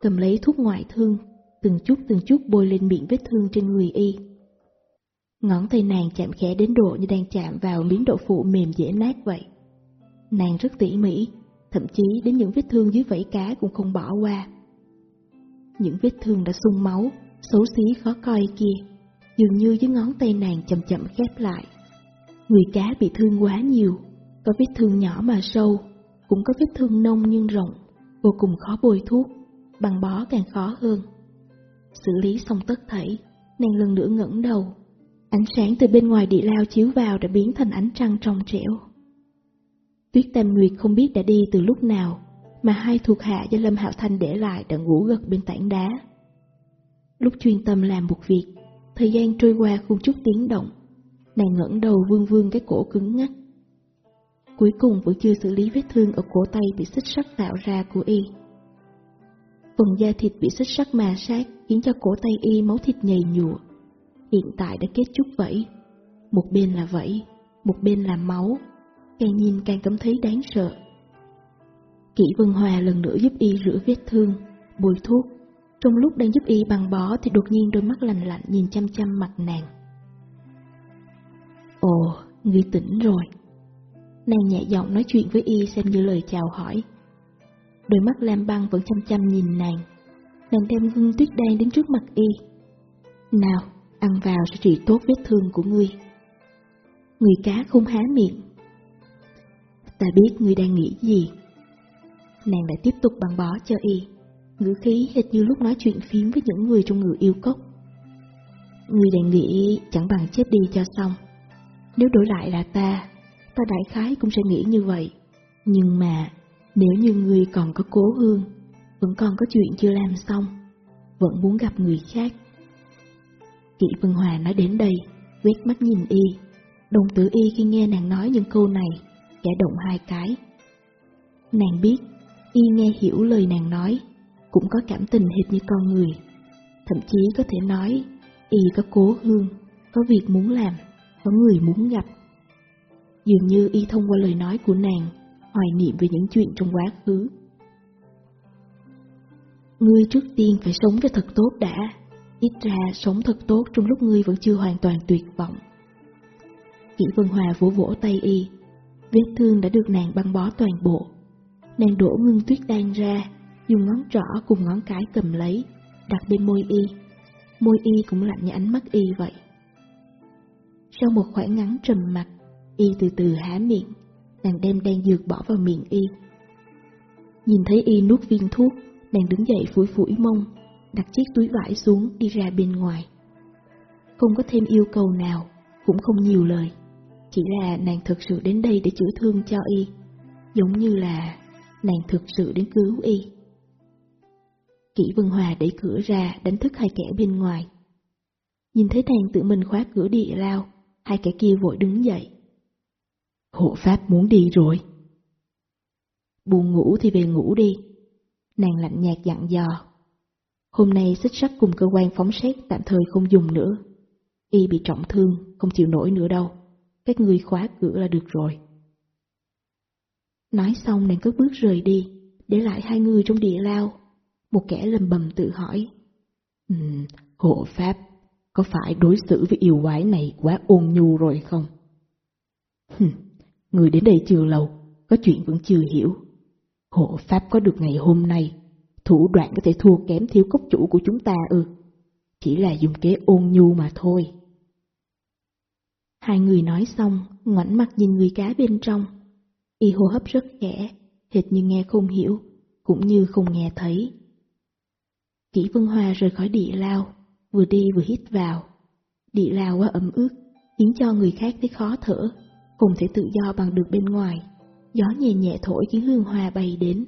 cầm lấy thuốc ngoại thương, từng chút từng chút bôi lên miệng vết thương trên người y. Ngón tay nàng chạm khẽ đến độ như đang chạm vào miếng đậu phụ mềm dễ nát vậy. Nàng rất tỉ mỉ, thậm chí đến những vết thương dưới vảy cá cũng không bỏ qua. Những vết thương đã sung máu, xấu xí khó coi kia, dường như dưới ngón tay nàng chậm chậm khép lại. Người cá bị thương quá nhiều, có vết thương nhỏ mà sâu, cũng có vết thương nông nhưng rộng, vô cùng khó bôi thuốc, bằng bó càng khó hơn. Xử lý xong tất thảy, nàng lần nữa ngẩng đầu. Ánh sáng từ bên ngoài địa lao chiếu vào đã biến thành ánh trăng trong trẻo. Tuyết Tam Nguyệt không biết đã đi từ lúc nào, mà hai thuộc hạ do Lâm Hạo Thanh để lại đã ngủ gật bên tảng đá. Lúc chuyên tâm làm một việc, thời gian trôi qua không chút tiếng động, nàng ngẩng đầu vương vương cái cổ cứng ngắc. Cuối cùng vẫn chưa xử lý vết thương ở cổ tay bị xích sắt tạo ra của y. Phần da thịt bị xích sắt mà sát khiến cho cổ tay y máu thịt nhầy nhụa. Hiện tại đã kết chút vẫy. Một bên là vẫy, một bên là máu. Càng nhìn càng cảm thấy đáng sợ. Kỷ Vân Hòa lần nữa giúp y rửa vết thương, bôi thuốc. Trong lúc đang giúp y bằng bó thì đột nhiên đôi mắt lạnh lạnh nhìn chăm chăm mặt nàng. Ồ, ngươi tỉnh rồi. Nàng nhẹ giọng nói chuyện với y xem như lời chào hỏi. Đôi mắt lam băng vẫn chăm chăm nhìn nàng. Nàng đem gương tuyết đen đến trước mặt y. Nào, ăn vào sẽ trị tốt vết thương của ngươi. Người cá không há miệng. Ta biết ngươi đang nghĩ gì. Nàng lại tiếp tục băng bó cho y, ngữ khí hệt như lúc nói chuyện phím với những người trong người yêu cốc. Ngươi đang nghĩ chẳng bằng chết đi cho xong. Nếu đổi lại là ta, ta đại khái cũng sẽ nghĩ như vậy. Nhưng mà, nếu như ngươi còn có cố hương, vẫn còn có chuyện chưa làm xong, vẫn muốn gặp người khác. Kỷ Vân Hòa nói đến đây, quét mắt nhìn y, đồng tử y khi nghe nàng nói những câu này, kẻ động hai cái. Nàng biết, y nghe hiểu lời nàng nói, cũng có cảm tình hệt như con người. Thậm chí có thể nói, y có cố hương, có việc muốn làm, có người muốn gặp. Dường như y thông qua lời nói của nàng, hoài niệm về những chuyện trong quá khứ. Ngươi trước tiên phải sống cho thật tốt đã, ít ra sống thật tốt trong lúc ngươi vẫn chưa hoàn toàn tuyệt vọng. Kỷ Vân Hòa vỗ vỗ tay y, vết thương đã được nàng băng bó toàn bộ. Nàng đổ ngưng tuyết đan ra, dùng ngón trỏ cùng ngón cái cầm lấy, đặt bên môi y. Môi y cũng lạnh như ánh mắt y vậy. Sau một khoảng ngắn trầm mặt, y từ từ há miệng, nàng đem đan dược bỏ vào miệng y. Nhìn thấy y nuốt viên thuốc, nàng đứng dậy phủi phủi mông, đặt chiếc túi vải xuống đi ra bên ngoài. Không có thêm yêu cầu nào, cũng không nhiều lời, chỉ là nàng thực sự đến đây để chữa thương cho y, giống như là nàng thực sự đến cứu y. Kỷ Vân Hòa đẩy cửa ra đánh thức hai kẻ bên ngoài. Nhìn thấy nàng tự mình khóa cửa địa lao, hai kẻ kia vội đứng dậy. Hộ pháp muốn đi rồi. Buồn ngủ thì về ngủ đi. Nàng lạnh nhạt dặn dò. Hôm nay xích sắt cùng cơ quan phóng xét tạm thời không dùng nữa. Y bị trọng thương, không chịu nổi nữa đâu. Các người khóa cửa là được rồi. Nói xong nàng cất bước rời đi, để lại hai người trong địa lao. Một kẻ lầm bầm tự hỏi. Um, hộ pháp, có phải đối xử với yêu quái này quá ôn nhu rồi không? (laughs) Hừm, người đến đây chưa lâu, có chuyện vẫn chưa hiểu. Hộ pháp có được ngày hôm nay, thủ đoạn có thể thua kém thiếu cốc chủ của chúng ta ư. Chỉ là dùng kế ôn nhu mà thôi, Hai người nói xong, ngoảnh mặt nhìn người cá bên trong. Y hô hấp rất khẽ, hệt như nghe không hiểu, cũng như không nghe thấy. Kỷ Vân Hoa rời khỏi địa lao, vừa đi vừa hít vào. Địa lao quá ẩm ướt, khiến cho người khác thấy khó thở, không thể tự do bằng được bên ngoài. Gió nhẹ nhẹ thổi khiến hương hoa bay đến.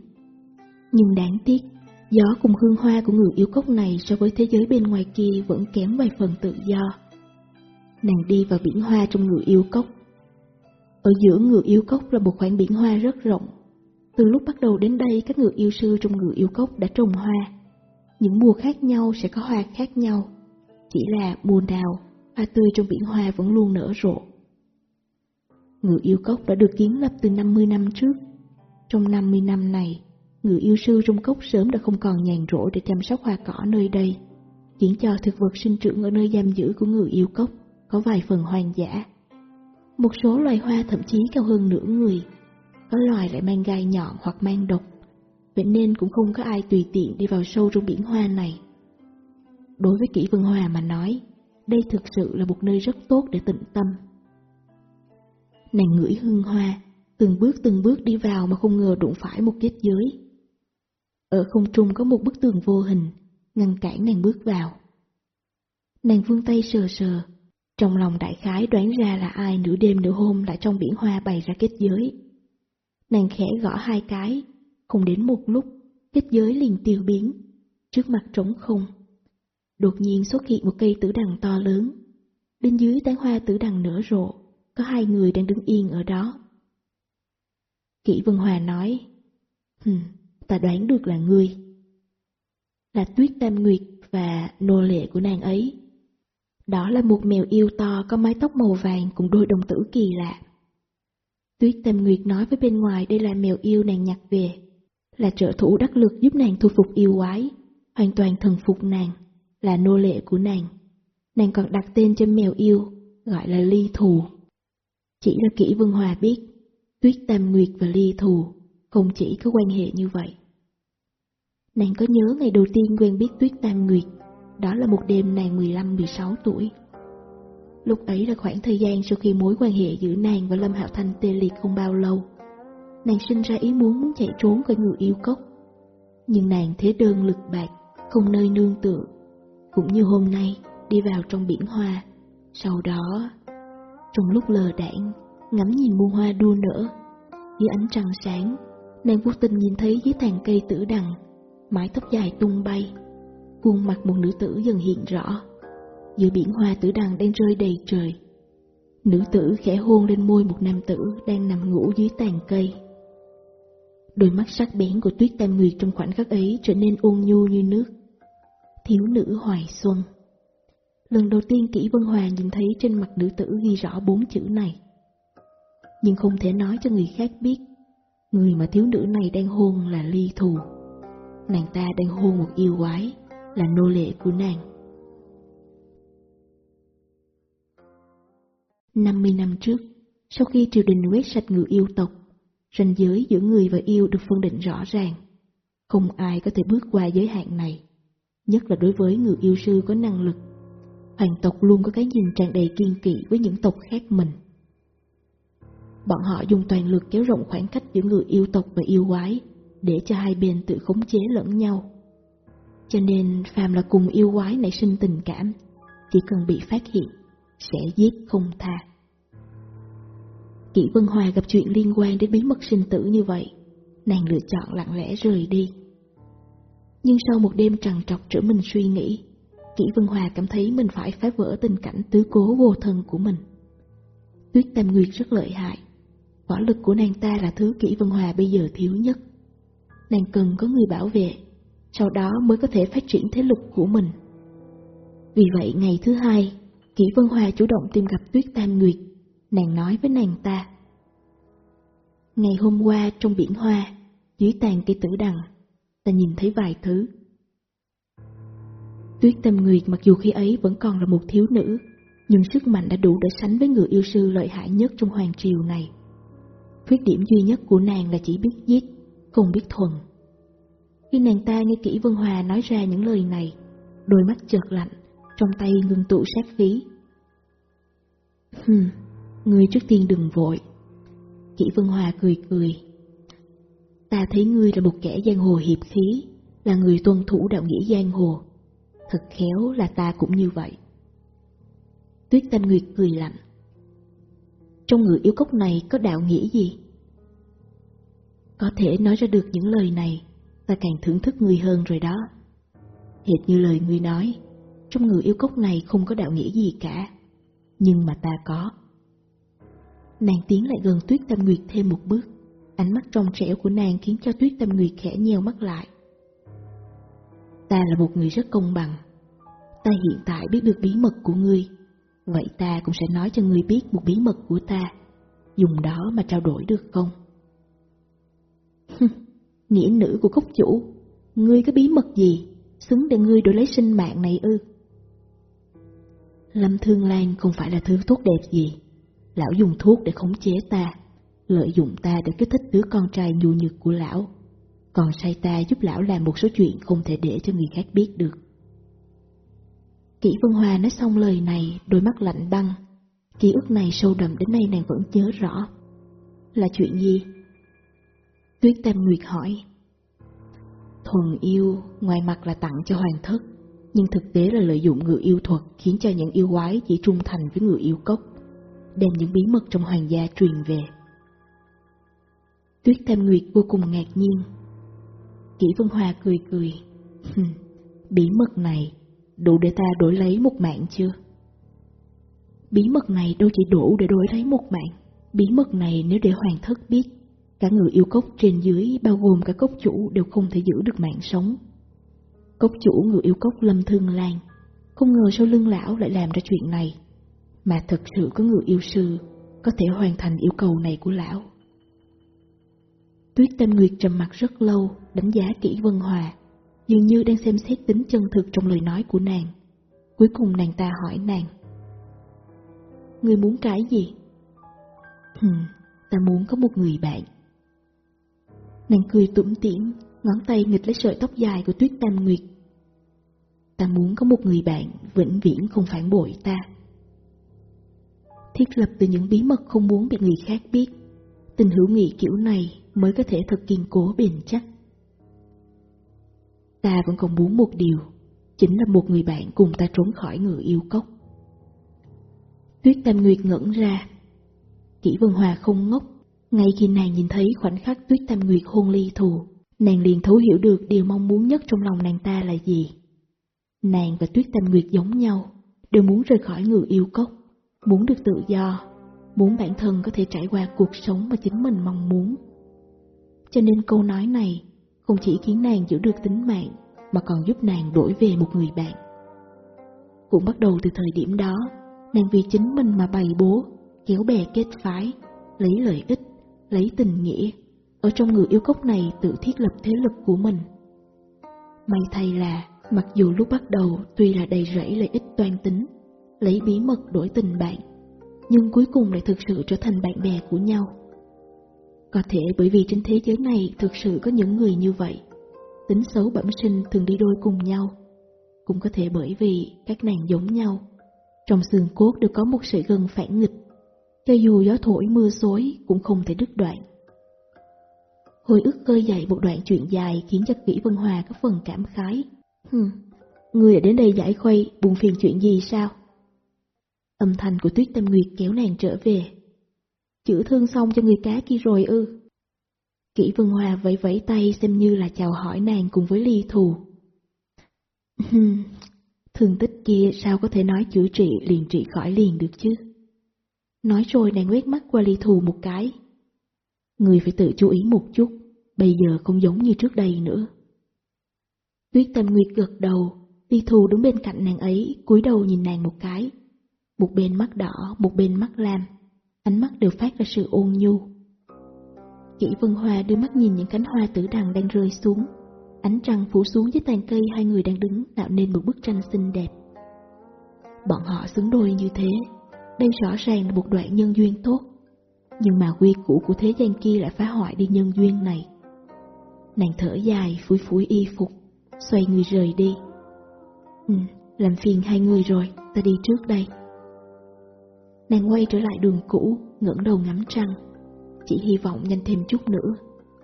Nhưng đáng tiếc, gió cùng hương hoa của người yêu cốc này so với thế giới bên ngoài kia vẫn kém vài phần tự do. Nàng đi vào biển hoa trong người yêu cốc. Ở giữa người yêu cốc là một khoảng biển hoa rất rộng. Từ lúc bắt đầu đến đây, các người yêu sư trong người yêu cốc đã trồng hoa. Những mùa khác nhau sẽ có hoa khác nhau. Chỉ là mùa nào, hoa tươi trong biển hoa vẫn luôn nở rộ. Người yêu cốc đã được kiến lập từ 50 năm trước. Trong 50 năm này, người yêu sư trong cốc sớm đã không còn nhàn rỗi để chăm sóc hoa cỏ nơi đây, khiến cho thực vật sinh trưởng ở nơi giam giữ của người yêu cốc có vài phần hoang dã. Một số loài hoa thậm chí cao hơn nửa người, có loài lại mang gai nhọn hoặc mang độc, vậy nên cũng không có ai tùy tiện đi vào sâu trong biển hoa này. Đối với kỹ vân hòa mà nói, đây thực sự là một nơi rất tốt để tịnh tâm. Nàng ngửi hương hoa, từng bước từng bước đi vào mà không ngờ đụng phải một kết giới. Ở không trung có một bức tường vô hình, ngăn cản nàng bước vào. Nàng vươn tay sờ sờ, trong lòng đại khái đoán ra là ai nửa đêm nửa hôm lại trong biển hoa bày ra kết giới. Nàng khẽ gõ hai cái, không đến một lúc, kết giới liền tiêu biến, trước mặt trống không. Đột nhiên xuất hiện một cây tử đằng to lớn, bên dưới tán hoa tử đằng nở rộ, có hai người đang đứng yên ở đó. Kỷ Vân Hòa nói, Hừm, ta đoán được là ngươi. Là Tuyết Tam Nguyệt và nô lệ của nàng ấy. Đó là một mèo yêu to có mái tóc màu vàng cùng đôi đồng tử kỳ lạ. Tuyết Tam Nguyệt nói với bên ngoài đây là mèo yêu nàng nhặt về, là trợ thủ đắc lực giúp nàng thu phục yêu quái, hoàn toàn thần phục nàng, là nô lệ của nàng. Nàng còn đặt tên cho mèo yêu, gọi là ly thù. Chỉ là kỹ Vân Hòa biết, Tuyết Tam Nguyệt và ly thù không chỉ có quan hệ như vậy. Nàng có nhớ ngày đầu tiên quen biết Tuyết Tam Nguyệt đó là một đêm nàng 15-16 tuổi. Lúc ấy là khoảng thời gian sau khi mối quan hệ giữa nàng và Lâm Hạo Thanh tê liệt không bao lâu. Nàng sinh ra ý muốn muốn chạy trốn khỏi người yêu cốc. Nhưng nàng thế đơn lực bạc, không nơi nương tựa. Cũng như hôm nay, đi vào trong biển hoa. Sau đó, trong lúc lờ đảng, ngắm nhìn muôn hoa đua nở, dưới ánh trăng sáng, nàng vô tình nhìn thấy dưới tàn cây tử đằng, mái tóc dài tung bay, khuôn mặt một nữ tử dần hiện rõ. Giữa biển hoa tử đằng đang rơi đầy trời. Nữ tử khẽ hôn lên môi một nam tử đang nằm ngủ dưới tàn cây. Đôi mắt sắc bén của tuyết tam nguyệt trong khoảnh khắc ấy trở nên ôn nhu như nước. Thiếu nữ hoài xuân. Lần đầu tiên Kỷ Vân Hòa nhìn thấy trên mặt nữ tử ghi rõ bốn chữ này. Nhưng không thể nói cho người khác biết, người mà thiếu nữ này đang hôn là ly thù. Nàng ta đang hôn một yêu quái là nô lệ của nàng. 50 năm trước, sau khi triều đình quét sạch người yêu tộc, ranh giới giữa người và yêu được phân định rõ ràng. Không ai có thể bước qua giới hạn này, nhất là đối với người yêu sư có năng lực. Hoàng tộc luôn có cái nhìn tràn đầy kiên kỵ với những tộc khác mình. Bọn họ dùng toàn lực kéo rộng khoảng cách giữa người yêu tộc và yêu quái, để cho hai bên tự khống chế lẫn nhau. Cho nên phàm là cùng yêu quái nảy sinh tình cảm, chỉ cần bị phát hiện, sẽ giết không tha. Kỷ Vân Hòa gặp chuyện liên quan đến bí mật sinh tử như vậy, nàng lựa chọn lặng lẽ rời đi. Nhưng sau một đêm trằn trọc trở mình suy nghĩ, Kỷ Vân Hòa cảm thấy mình phải phá vỡ tình cảnh tứ cố vô thân của mình. Tuyết Tam Nguyệt rất lợi hại, võ lực của nàng ta là thứ Kỷ Vân Hòa bây giờ thiếu nhất. Nàng cần có người bảo vệ, sau đó mới có thể phát triển thế lực của mình. Vì vậy ngày thứ hai, Kỷ Vân Hòa chủ động tìm gặp Tuyết Tam Nguyệt, nàng nói với nàng ta. Ngày hôm qua trong biển hoa, dưới tàn cây tử đằng, ta nhìn thấy vài thứ. Tuyết Tâm Nguyệt mặc dù khi ấy vẫn còn là một thiếu nữ, nhưng sức mạnh đã đủ để sánh với người yêu sư lợi hại nhất trong hoàng triều này. Khuyết điểm duy nhất của nàng là chỉ biết giết, không biết thuần. Khi nàng ta nghe kỹ Vân Hòa nói ra những lời này, đôi mắt chợt lạnh, trong tay ngừng tụ sát khí. Hừm, ngươi trước tiên đừng vội. Kỷ Vân Hòa cười cười. Ta thấy ngươi là một kẻ giang hồ hiệp khí, là người tuân thủ đạo nghĩa giang hồ. Thật khéo là ta cũng như vậy. Tuyết Tam Nguyệt cười lạnh. Trong người yêu cốc này có đạo nghĩa gì? Có thể nói ra được những lời này, ta càng thưởng thức người hơn rồi đó. Hệt như lời ngươi nói, trong người yêu cốc này không có đạo nghĩa gì cả, nhưng mà ta có. Nàng tiến lại gần Tuyết Tâm Nguyệt thêm một bước, ánh mắt trong trẻo của nàng khiến cho Tuyết Tâm Nguyệt khẽ nheo mắt lại. Ta là một người rất công bằng, ta hiện tại biết được bí mật của ngươi, vậy ta cũng sẽ nói cho ngươi biết một bí mật của ta, dùng đó mà trao đổi được không? Nghĩa nữ của cốc chủ, ngươi có bí mật gì, xứng để ngươi đổi lấy sinh mạng này ư? Lâm Thương Lan không phải là thứ thuốc đẹp gì, lão dùng thuốc để khống chế ta, lợi dụng ta để kích thích đứa con trai nhu nhược của lão, còn sai ta giúp lão làm một số chuyện không thể để cho người khác biết được. Kỷ Vân Hòa nói xong lời này, đôi mắt lạnh băng, ký ức này sâu đậm đến nay nàng vẫn nhớ rõ. Là chuyện gì? Tuyết Tam Nguyệt hỏi. Thuần yêu, ngoài mặt là tặng cho hoàng thất, nhưng thực tế là lợi dụng người yêu thuật khiến cho những yêu quái chỉ trung thành với người yêu cốc, đem những bí mật trong hoàng gia truyền về. Tuyết Tam Nguyệt vô cùng ngạc nhiên. Kỷ Vân Hòa cười cười. bí mật này đủ để ta đổi lấy một mạng chưa? Bí mật này đâu chỉ đủ để đổi lấy một mạng. Bí mật này nếu để hoàng thất biết Cả người yêu cốc trên dưới bao gồm cả cốc chủ đều không thể giữ được mạng sống. Cốc chủ người yêu cốc lâm thương lan, không ngờ sau lưng lão lại làm ra chuyện này. Mà thật sự có người yêu sư có thể hoàn thành yêu cầu này của lão. Tuyết Tam Nguyệt trầm mặt rất lâu, đánh giá kỹ Vân Hòa, dường như đang xem xét tính chân thực trong lời nói của nàng. Cuối cùng nàng ta hỏi nàng. Người muốn cái gì? Hừm, ta muốn có một người bạn. Nàng cười tủm tỉm, ngón tay nghịch lấy sợi tóc dài của Tuyết Tam Nguyệt. Ta muốn có một người bạn vĩnh viễn không phản bội ta. Thiết lập từ những bí mật không muốn bị người khác biết, tình hữu nghị kiểu này mới có thể thật kiên cố bền chắc. Ta vẫn còn muốn một điều, chính là một người bạn cùng ta trốn khỏi người yêu cốc. Tuyết Tam Nguyệt ngẩn ra. Kỷ Vân Hòa không ngốc, ngay khi nàng nhìn thấy khoảnh khắc tuyết tam nguyệt hôn ly thù, nàng liền thấu hiểu được điều mong muốn nhất trong lòng nàng ta là gì. Nàng và tuyết tam nguyệt giống nhau, đều muốn rời khỏi người yêu cốc, muốn được tự do, muốn bản thân có thể trải qua cuộc sống mà chính mình mong muốn. Cho nên câu nói này không chỉ khiến nàng giữ được tính mạng, mà còn giúp nàng đổi về một người bạn. Cũng bắt đầu từ thời điểm đó, nàng vì chính mình mà bày bố, kéo bè kết phái, lấy lợi ích lấy tình nghĩa, ở trong người yêu cốc này tự thiết lập thế lực của mình. May thay là, mặc dù lúc bắt đầu tuy là đầy rẫy lợi ích toan tính, lấy bí mật đổi tình bạn, nhưng cuối cùng lại thực sự trở thành bạn bè của nhau. Có thể bởi vì trên thế giới này thực sự có những người như vậy, tính xấu bẩm sinh thường đi đôi cùng nhau. Cũng có thể bởi vì các nàng giống nhau, trong xương cốt đều có một sợi gân phản nghịch cho dù gió thổi mưa xối cũng không thể đứt đoạn. Hồi ức khơi dậy một đoạn chuyện dài khiến cho Kỷ Vân Hòa có phần cảm khái. Hừm, người đã đến đây giải khuây, buồn phiền chuyện gì sao? Âm thanh của Tuyết Tâm Nguyệt kéo nàng trở về. Chữa thương xong cho người cá kia rồi ư. Kỷ Vân Hòa vẫy vẫy tay xem như là chào hỏi nàng cùng với ly thù. thương tích kia sao có thể nói chữa trị liền trị khỏi liền được chứ? Nói rồi nàng quét mắt qua ly thù một cái. Người phải tự chú ý một chút, bây giờ không giống như trước đây nữa. Tuyết Tâm Nguyệt gật đầu, ly thù đứng bên cạnh nàng ấy, cúi đầu nhìn nàng một cái. Một bên mắt đỏ, một bên mắt lam, ánh mắt đều phát ra sự ôn nhu. Kỷ Vân Hoa đưa mắt nhìn những cánh hoa tử đằng đang rơi xuống, ánh trăng phủ xuống dưới tàn cây hai người đang đứng tạo nên một bức tranh xinh đẹp. Bọn họ xứng đôi như thế, đây rõ ràng là một đoạn nhân duyên tốt. Nhưng mà quy củ của thế gian kia lại phá hoại đi nhân duyên này. Nàng thở dài phủi phủi y phục Xoay người rời đi. Ừ, làm phiền hai người rồi, ta đi trước đây. Nàng quay trở lại đường cũ, ngẩng đầu ngắm trăng. Chỉ hy vọng nhanh thêm chút nữa,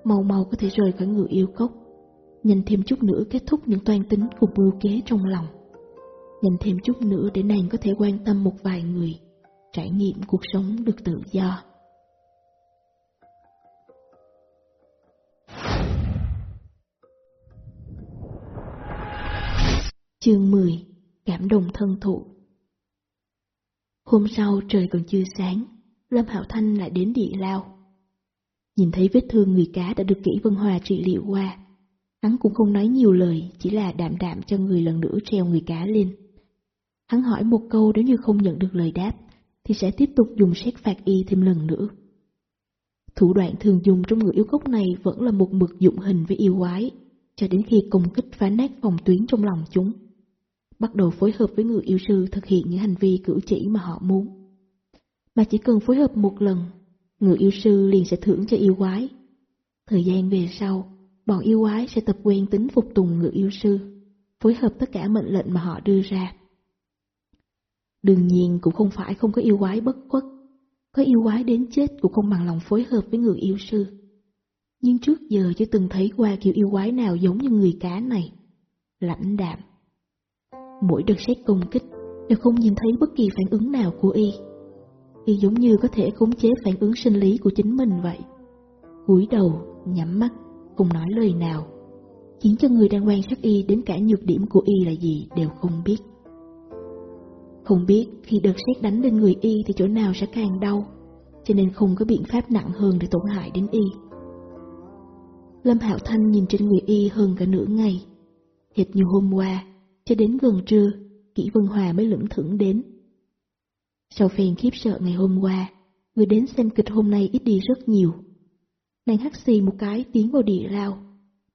mau mau có thể rời khỏi người yêu cốc. Nhanh thêm chút nữa kết thúc những toan tính cùng mưu kế trong lòng. Nhanh thêm chút nữa để nàng có thể quan tâm một vài người, trải nghiệm cuộc sống được tự do. Chương 10 Cảm động thân thụ Hôm sau trời còn chưa sáng, Lâm Hạo Thanh lại đến địa lao. Nhìn thấy vết thương người cá đã được kỹ Vân Hòa trị liệu qua, hắn cũng không nói nhiều lời, chỉ là đạm đạm cho người lần nữa treo người cá lên. Hắn hỏi một câu nếu như không nhận được lời đáp, thì sẽ tiếp tục dùng xét phạt y thêm lần nữa. Thủ đoạn thường dùng trong người yêu cốc này vẫn là một mực dụng hình với yêu quái, cho đến khi công kích phá nát phòng tuyến trong lòng chúng bắt đầu phối hợp với người yêu sư thực hiện những hành vi cử chỉ mà họ muốn. Mà chỉ cần phối hợp một lần, người yêu sư liền sẽ thưởng cho yêu quái. Thời gian về sau, bọn yêu quái sẽ tập quen tính phục tùng người yêu sư, phối hợp tất cả mệnh lệnh mà họ đưa ra. Đương nhiên cũng không phải không có yêu quái bất khuất, có yêu quái đến chết cũng không bằng lòng phối hợp với người yêu sư. Nhưng trước giờ chưa từng thấy qua kiểu yêu quái nào giống như người cá này. Lãnh đạm, Mỗi đợt xét công kích đều không nhìn thấy bất kỳ phản ứng nào của y. Y giống như có thể khống chế phản ứng sinh lý của chính mình vậy. cúi đầu, nhắm mắt, không nói lời nào, khiến cho người đang quan sát y đến cả nhược điểm của y là gì đều không biết. Không biết khi đợt xét đánh lên người y thì chỗ nào sẽ càng đau, cho nên không có biện pháp nặng hơn để tổn hại đến y. Lâm Hạo Thanh nhìn trên người y hơn cả nửa ngày, hệt như hôm qua, cho đến gần trưa, Kỷ Vân Hòa mới lững thững đến. Sau phiền khiếp sợ ngày hôm qua, người đến xem kịch hôm nay ít đi rất nhiều. Nàng hắt xì một cái tiến vào địa lao.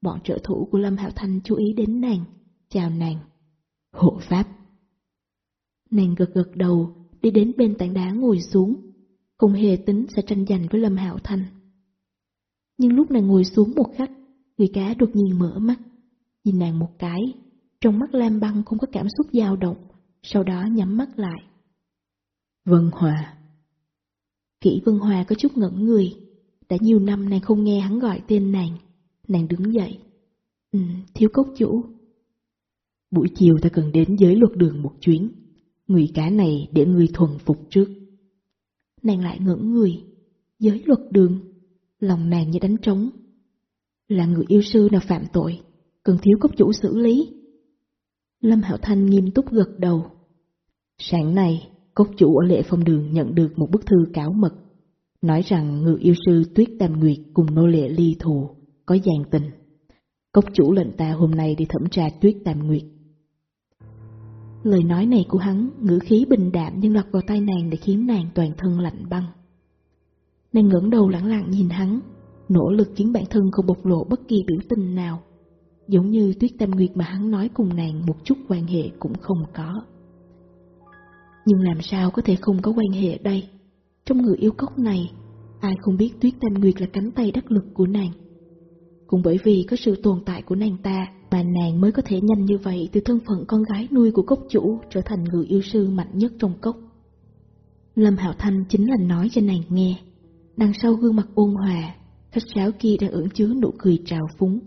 Bọn trợ thủ của Lâm Hạo Thanh chú ý đến nàng, chào nàng. Hộ pháp. Nàng gật gật đầu, đi đến bên tảng đá ngồi xuống, không hề tính sẽ tranh giành với Lâm Hạo Thanh. Nhưng lúc nàng ngồi xuống một khắc, người cá đột nhiên mở mắt, nhìn nàng một cái, trong mắt Lam Băng không có cảm xúc dao động, sau đó nhắm mắt lại. Vân Hòa Kỷ Vân Hòa có chút ngẩn người, đã nhiều năm nàng không nghe hắn gọi tên nàng, nàng đứng dậy. Ừ, thiếu cốc chủ. Buổi chiều ta cần đến giới luật đường một chuyến, người cá này để người thuần phục trước. Nàng lại ngẩn người, giới luật đường, lòng nàng như đánh trống. Là người yêu sư nào phạm tội, cần thiếu cốc chủ xử lý. Lâm Hạo Thanh nghiêm túc gật đầu. Sáng nay, cốc chủ ở lệ phong đường nhận được một bức thư cáo mật, nói rằng người yêu sư Tuyết Tam Nguyệt cùng nô lệ ly thù, có gian tình. Cốc chủ lệnh ta hôm nay đi thẩm tra Tuyết Tam Nguyệt. Lời nói này của hắn, ngữ khí bình đạm nhưng lọt vào tai nàng để khiến nàng toàn thân lạnh băng. Nàng ngẩng đầu lẳng lặng nhìn hắn, nỗ lực khiến bản thân không bộc lộ bất kỳ biểu tình nào giống như Tuyết Tam Nguyệt mà hắn nói cùng nàng một chút quan hệ cũng không có. Nhưng làm sao có thể không có quan hệ đây? Trong người yêu cốc này, ai không biết Tuyết Tam Nguyệt là cánh tay đắc lực của nàng. Cũng bởi vì có sự tồn tại của nàng ta mà nàng mới có thể nhanh như vậy từ thân phận con gái nuôi của cốc chủ trở thành người yêu sư mạnh nhất trong cốc. Lâm Hạo Thanh chính là nói cho nàng nghe. Đằng sau gương mặt ôn hòa, khách sáo kia đang ẩn chứa nụ cười trào phúng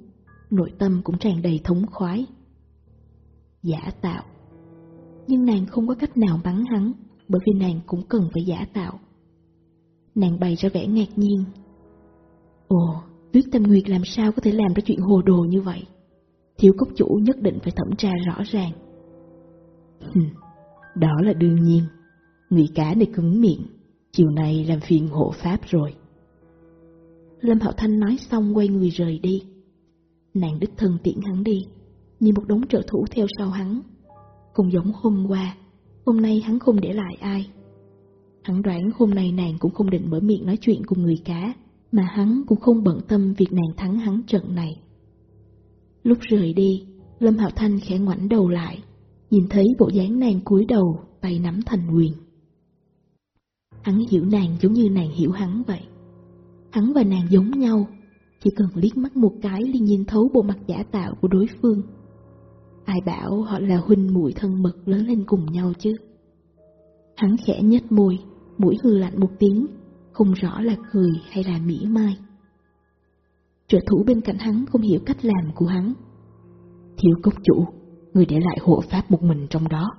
nội tâm cũng tràn đầy thống khoái. Giả tạo Nhưng nàng không có cách nào bắn hắn, bởi vì nàng cũng cần phải giả tạo. Nàng bày ra vẻ ngạc nhiên. Ồ, Tuyết Tâm Nguyệt làm sao có thể làm ra chuyện hồ đồ như vậy? Thiếu cốc chủ nhất định phải thẩm tra rõ ràng. đó là đương nhiên. Người cá này cứng miệng, chiều nay làm phiền hộ pháp rồi. Lâm Hạo Thanh nói xong quay người rời đi. Nàng đích thân tiễn hắn đi, như một đống trợ thủ theo sau hắn. Không giống hôm qua, hôm nay hắn không để lại ai. Hắn đoán hôm nay nàng cũng không định mở miệng nói chuyện cùng người cá, mà hắn cũng không bận tâm việc nàng thắng hắn trận này. Lúc rời đi, Lâm Hạo Thanh khẽ ngoảnh đầu lại, nhìn thấy bộ dáng nàng cúi đầu, tay nắm thành quyền. Hắn hiểu nàng giống như nàng hiểu hắn vậy. Hắn và nàng giống nhau, chỉ cần liếc mắt một cái liền nhìn thấu bộ mặt giả tạo của đối phương. Ai bảo họ là huynh muội thân mật lớn lên cùng nhau chứ? Hắn khẽ nhếch môi, mũi hư lạnh một tiếng, không rõ là cười hay là mỉa mai. Trợ thủ bên cạnh hắn không hiểu cách làm của hắn. Thiếu cốc chủ, người để lại hộ pháp một mình trong đó.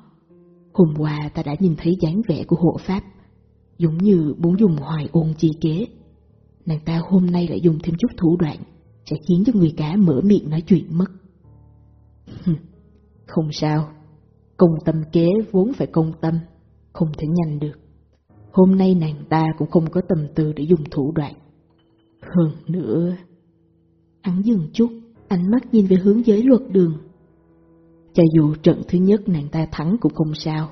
Hôm qua ta đã nhìn thấy dáng vẻ của hộ pháp, giống như muốn dùng hoài ôn chi kế. Nàng ta hôm nay lại dùng thêm chút thủ đoạn, sẽ khiến cho người cá mở miệng nói chuyện mất. không sao, công tâm kế vốn phải công tâm, không thể nhanh được. Hôm nay nàng ta cũng không có tâm tư để dùng thủ đoạn. Hơn nữa... Hắn dừng chút, ánh mắt nhìn về hướng giới luật đường. Cho dù trận thứ nhất nàng ta thắng cũng không sao.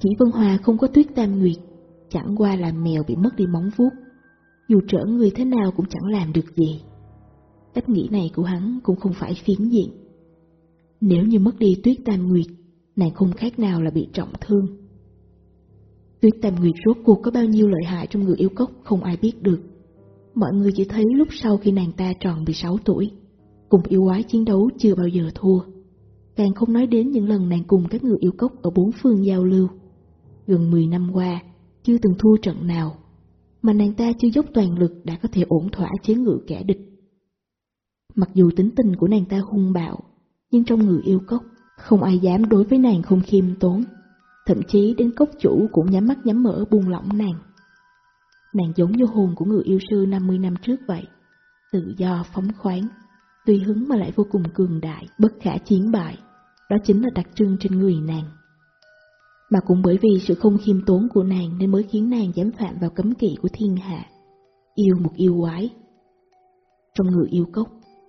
Chỉ Vân Hòa không có tuyết tam nguyệt, chẳng qua là mèo bị mất đi móng vuốt. Dù trở người thế nào cũng chẳng làm được gì. Cách nghĩ này của hắn cũng không phải phiến diện. Nếu như mất đi tuyết tam nguyệt, nàng không khác nào là bị trọng thương. Tuyết tam nguyệt rốt cuộc có bao nhiêu lợi hại trong người yêu cốc không ai biết được. Mọi người chỉ thấy lúc sau khi nàng ta tròn 16 tuổi, cùng yêu quái chiến đấu chưa bao giờ thua. Càng không nói đến những lần nàng cùng các người yêu cốc ở bốn phương giao lưu. Gần 10 năm qua, chưa từng thua trận nào, mà nàng ta chưa dốc toàn lực đã có thể ổn thỏa chế ngự kẻ địch. Mặc dù tính tình của nàng ta hung bạo, nhưng trong người yêu cốc, không ai dám đối với nàng không khiêm tốn. Thậm chí đến cốc chủ cũng nhắm mắt nhắm mở buông lỏng nàng. Nàng giống như hồn của người yêu sư 50 năm trước vậy, tự do phóng khoáng, tùy hứng mà lại vô cùng cường đại, bất khả chiến bại. Đó chính là đặc trưng trên người nàng. Mà cũng bởi vì sự không khiêm tốn của nàng nên mới khiến nàng dám phạm vào cấm kỵ của thiên hạ. Yêu một yêu quái. Trong người yêu cốc,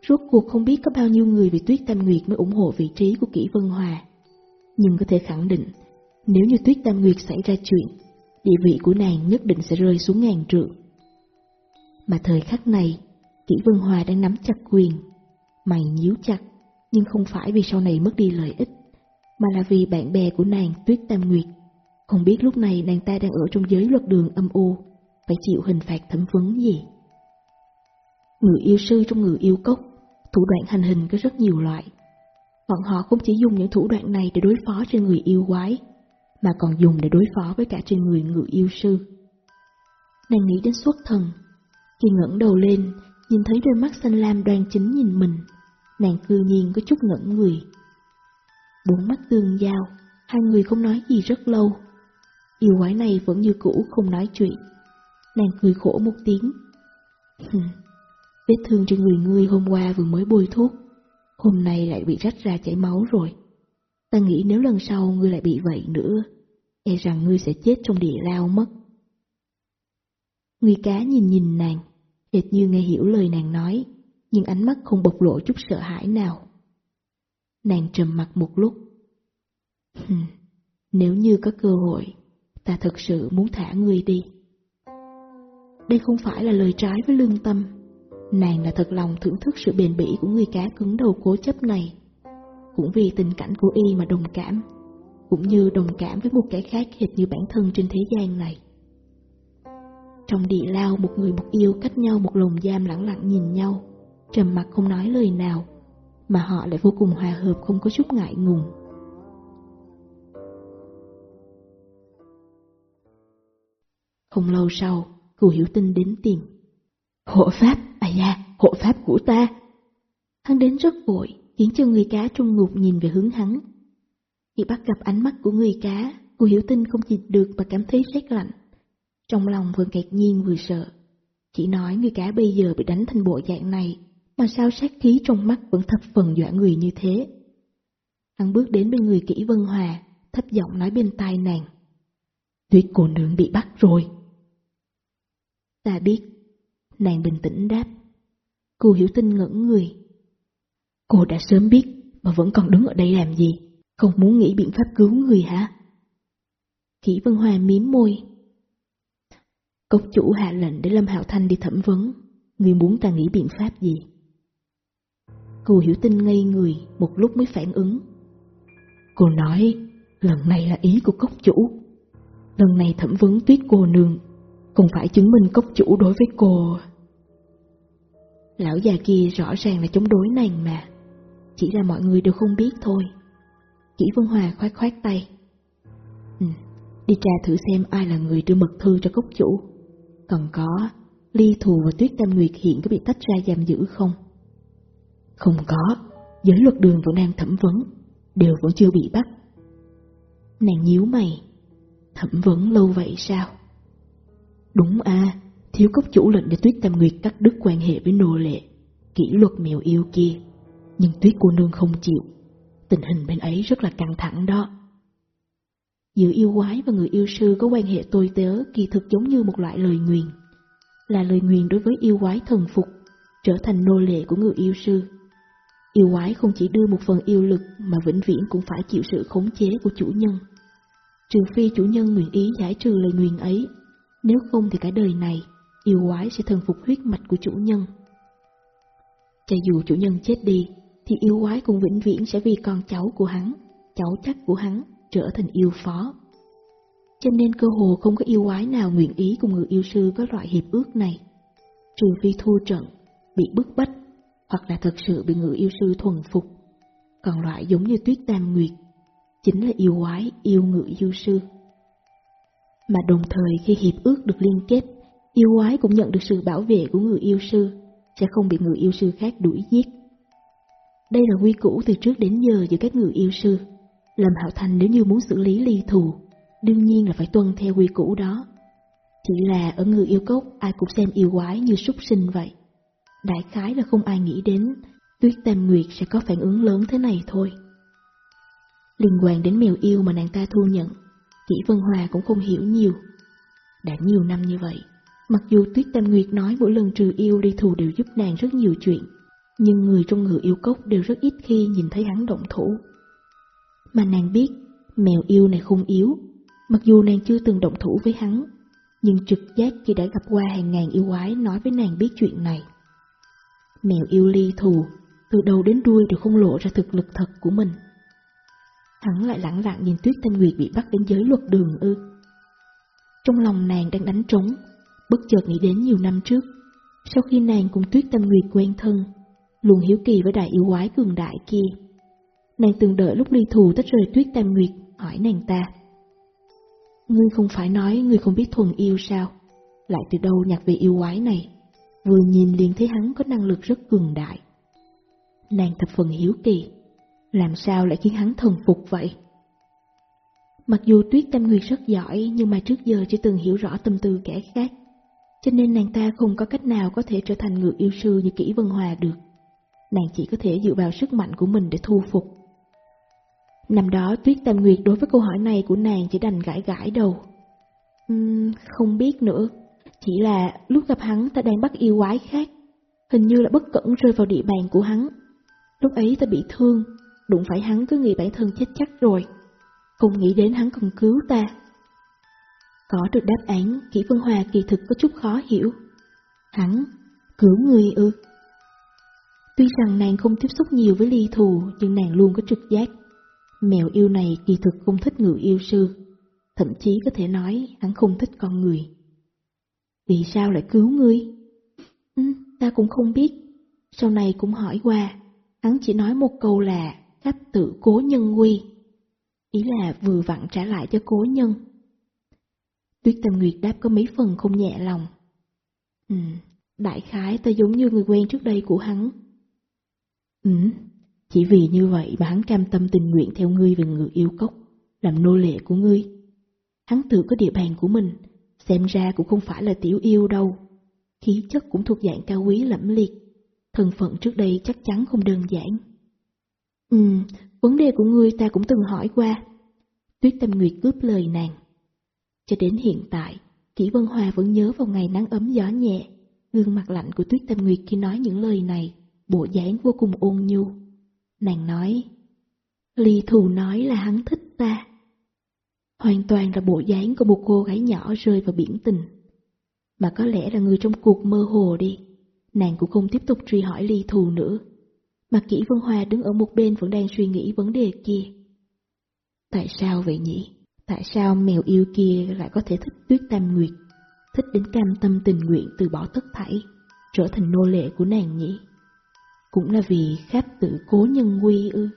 rốt cuộc không biết có bao nhiêu người vì Tuyết Tam Nguyệt mới ủng hộ vị trí của Kỷ Vân Hòa. Nhưng có thể khẳng định, nếu như Tuyết Tam Nguyệt xảy ra chuyện, địa vị của nàng nhất định sẽ rơi xuống ngàn trượng. Mà thời khắc này, Kỷ Vân Hòa đang nắm chặt quyền, mày nhíu chặt, nhưng không phải vì sau này mất đi lợi ích, mà là vì bạn bè của nàng Tuyết Tam Nguyệt. Không biết lúc này nàng ta đang ở trong giới luật đường âm u, phải chịu hình phạt thẩm vấn gì. Người yêu sư trong người yêu cốc, thủ đoạn hành hình có rất nhiều loại. Bọn họ không chỉ dùng những thủ đoạn này để đối phó trên người yêu quái, mà còn dùng để đối phó với cả trên người người yêu sư. Nàng nghĩ đến xuất thần, khi ngẩng đầu lên, nhìn thấy đôi mắt xanh lam đoan chính nhìn mình, nàng cư nhiên có chút ngẩn người. Bốn mắt tương giao, hai người không nói gì rất lâu. Yêu quái này vẫn như cũ không nói chuyện. Nàng cười khổ một tiếng. Vết thương trên người ngươi hôm qua vừa mới bôi thuốc, hôm nay lại bị rách ra chảy máu rồi. Ta nghĩ nếu lần sau ngươi lại bị vậy nữa, e rằng ngươi sẽ chết trong địa lao mất. Người cá nhìn nhìn nàng, hệt như nghe hiểu lời nàng nói, nhưng ánh mắt không bộc lộ chút sợ hãi nào. Nàng trầm mặt một lúc. nếu như có cơ hội, ta thật sự muốn thả ngươi đi. Đây không phải là lời trái với lương tâm. Nàng là thật lòng thưởng thức sự bền bỉ của người cá cứng đầu cố chấp này cũng vì tình cảnh của y mà đồng cảm, cũng như đồng cảm với một kẻ khác hệt như bản thân trên thế gian này. Trong địa lao một người một yêu cách nhau một lồng giam lặng lặng nhìn nhau, trầm mặt không nói lời nào, mà họ lại vô cùng hòa hợp không có chút ngại ngùng. Không lâu sau, Cù hiểu tinh đến tìm. Hộ pháp, à da, hộ pháp của ta. Hắn đến rất vội, khiến cho người cá trung ngục nhìn về hướng hắn. Khi bắt gặp ánh mắt của người cá, cô hiểu tinh không chịu được mà cảm thấy rét lạnh. Trong lòng vừa ngạc nhiên vừa sợ. Chỉ nói người cá bây giờ bị đánh thành bộ dạng này, mà sao sát khí trong mắt vẫn thập phần dọa người như thế. Hắn bước đến bên người kỹ Vân Hòa, thấp giọng nói bên tai nàng. Tuyết cô nương bị bắt rồi. Ta biết. Nàng bình tĩnh đáp. Cô hiểu tin ngẩn người, Cô đã sớm biết mà vẫn còn đứng ở đây làm gì? Không muốn nghĩ biện pháp cứu người hả? Kỷ Vân Hòa miếm môi. Cốc chủ hạ lệnh để Lâm Hạo Thanh đi thẩm vấn. Người muốn ta nghĩ biện pháp gì? Cô hiểu tin ngây người một lúc mới phản ứng. Cô nói lần này là ý của cốc chủ. Lần này thẩm vấn tuyết cô nương, không phải chứng minh cốc chủ đối với cô. Lão già kia rõ ràng là chống đối nàng mà. Chỉ là mọi người đều không biết thôi Kỷ Vân Hòa khoát khoát tay ừ, đi tra thử xem ai là người đưa mật thư cho cốc chủ. Còn có, Ly Thù và Tuyết Tam Nguyệt hiện có bị tách ra giam giữ không? Không có, giới luật đường vẫn đang thẩm vấn, đều vẫn chưa bị bắt. Nàng nhíu mày, thẩm vấn lâu vậy sao? Đúng à, thiếu cốc chủ lệnh để Tuyết Tam Nguyệt cắt đứt quan hệ với nô lệ, kỷ luật mèo yêu kia, nhưng Tuyết cô nương không chịu. Tình hình bên ấy rất là căng thẳng đó. Giữa yêu quái và người yêu sư có quan hệ tôi tớ kỳ thực giống như một loại lời nguyền. Là lời nguyền đối với yêu quái thần phục, trở thành nô lệ của người yêu sư. Yêu quái không chỉ đưa một phần yêu lực mà vĩnh viễn cũng phải chịu sự khống chế của chủ nhân. Trừ phi chủ nhân nguyện ý giải trừ lời nguyền ấy, nếu không thì cả đời này, yêu quái sẽ thần phục huyết mạch của chủ nhân. Cho dù chủ nhân chết đi, thì yêu quái cũng vĩnh viễn sẽ vì con cháu của hắn, cháu chắc của hắn, trở thành yêu phó. Cho nên cơ hồ không có yêu quái nào nguyện ý cùng người yêu sư có loại hiệp ước này, trừ phi thua trận, bị bức bách, hoặc là thật sự bị người yêu sư thuần phục. Còn loại giống như tuyết tam nguyệt, chính là yêu quái yêu ngự yêu sư. Mà đồng thời khi hiệp ước được liên kết, yêu quái cũng nhận được sự bảo vệ của người yêu sư, sẽ không bị người yêu sư khác đuổi giết. Đây là quy củ từ trước đến giờ giữa các người yêu sư. Lâm Hạo Thành nếu như muốn xử lý ly thù, đương nhiên là phải tuân theo quy củ đó. Chỉ là ở người yêu cốc ai cũng xem yêu quái như súc sinh vậy. Đại khái là không ai nghĩ đến Tuyết Tam Nguyệt sẽ có phản ứng lớn thế này thôi. Liên quan đến mèo yêu mà nàng ta thu nhận, Kỷ Vân Hòa cũng không hiểu nhiều. Đã nhiều năm như vậy, mặc dù Tuyết Tam Nguyệt nói mỗi lần trừ yêu đi thù đều giúp nàng rất nhiều chuyện, nhưng người trong người yêu cốc đều rất ít khi nhìn thấy hắn động thủ. Mà nàng biết, mèo yêu này không yếu, mặc dù nàng chưa từng động thủ với hắn, nhưng trực giác khi đã gặp qua hàng ngàn yêu quái nói với nàng biết chuyện này. Mèo yêu ly thù, từ đầu đến đuôi đều không lộ ra thực lực thật của mình. Hắn lại lẳng lặng nhìn Tuyết Thanh Nguyệt bị bắt đến giới luật đường ư. Trong lòng nàng đang đánh trống, bất chợt nghĩ đến nhiều năm trước, sau khi nàng cùng Tuyết Thanh Nguyệt quen thân, luôn hiếu kỳ với đại yêu quái cường đại kia. Nàng từng đợi lúc ly thù tách rời Tuyết Tam Nguyệt, hỏi nàng ta. Ngươi không phải nói ngươi không biết thuần yêu sao? Lại từ đâu nhặt về yêu quái này? Vừa nhìn liền thấy hắn có năng lực rất cường đại. Nàng thập phần hiếu kỳ, làm sao lại khiến hắn thần phục vậy? Mặc dù Tuyết Tam Nguyệt rất giỏi nhưng mà trước giờ chưa từng hiểu rõ tâm tư kẻ khác, cho nên nàng ta không có cách nào có thể trở thành người yêu sư như Kỷ Vân Hòa được. Nàng chỉ có thể dựa vào sức mạnh của mình để thu phục. Năm đó Tuyết Tam Nguyệt đối với câu hỏi này của nàng chỉ đành gãi gãi đầu. Uhm, không biết nữa, chỉ là lúc gặp hắn ta đang bắt yêu quái khác, hình như là bất cẩn rơi vào địa bàn của hắn. Lúc ấy ta bị thương, đụng phải hắn cứ nghĩ bản thân chết chắc rồi, không nghĩ đến hắn còn cứu ta. Có được đáp án, Kỷ Vân Hòa kỳ thực có chút khó hiểu. Hắn, cứu người ư? Tuy rằng nàng không tiếp xúc nhiều với ly thù, nhưng nàng luôn có trực giác. Mèo yêu này kỳ thực không thích người yêu sư, thậm chí có thể nói hắn không thích con người. Vì sao lại cứu ngươi? Ừ, ta cũng không biết. Sau này cũng hỏi qua, hắn chỉ nói một câu là khắp tự cố nhân quy. Ý là vừa vặn trả lại cho cố nhân. Tuyết Tâm Nguyệt đáp có mấy phần không nhẹ lòng. Ừ, đại khái ta giống như người quen trước đây của hắn. Ừ, chỉ vì như vậy mà hắn cam tâm tình nguyện theo ngươi về người yêu cốc, làm nô lệ của ngươi. Hắn tự có địa bàn của mình, xem ra cũng không phải là tiểu yêu đâu. Khí chất cũng thuộc dạng cao quý lẫm liệt, thân phận trước đây chắc chắn không đơn giản. Ừ, vấn đề của ngươi ta cũng từng hỏi qua. Tuyết Tâm Nguyệt cướp lời nàng. Cho đến hiện tại, Kỷ Vân Hòa vẫn nhớ vào ngày nắng ấm gió nhẹ, gương mặt lạnh của Tuyết Tâm Nguyệt khi nói những lời này, bộ dáng vô cùng ôn nhu. Nàng nói, Ly Thù nói là hắn thích ta. Hoàn toàn là bộ dáng của một cô gái nhỏ rơi vào biển tình. Mà có lẽ là người trong cuộc mơ hồ đi, nàng cũng không tiếp tục truy hỏi Ly Thù nữa. Mà Kỷ Vân Hoa đứng ở một bên vẫn đang suy nghĩ vấn đề kia. Tại sao vậy nhỉ? Tại sao mèo yêu kia lại có thể thích tuyết tam nguyệt, thích đến cam tâm tình nguyện từ bỏ tất thảy, trở thành nô lệ của nàng nhỉ? Cũng là vì khát tự cố nhân quy ư.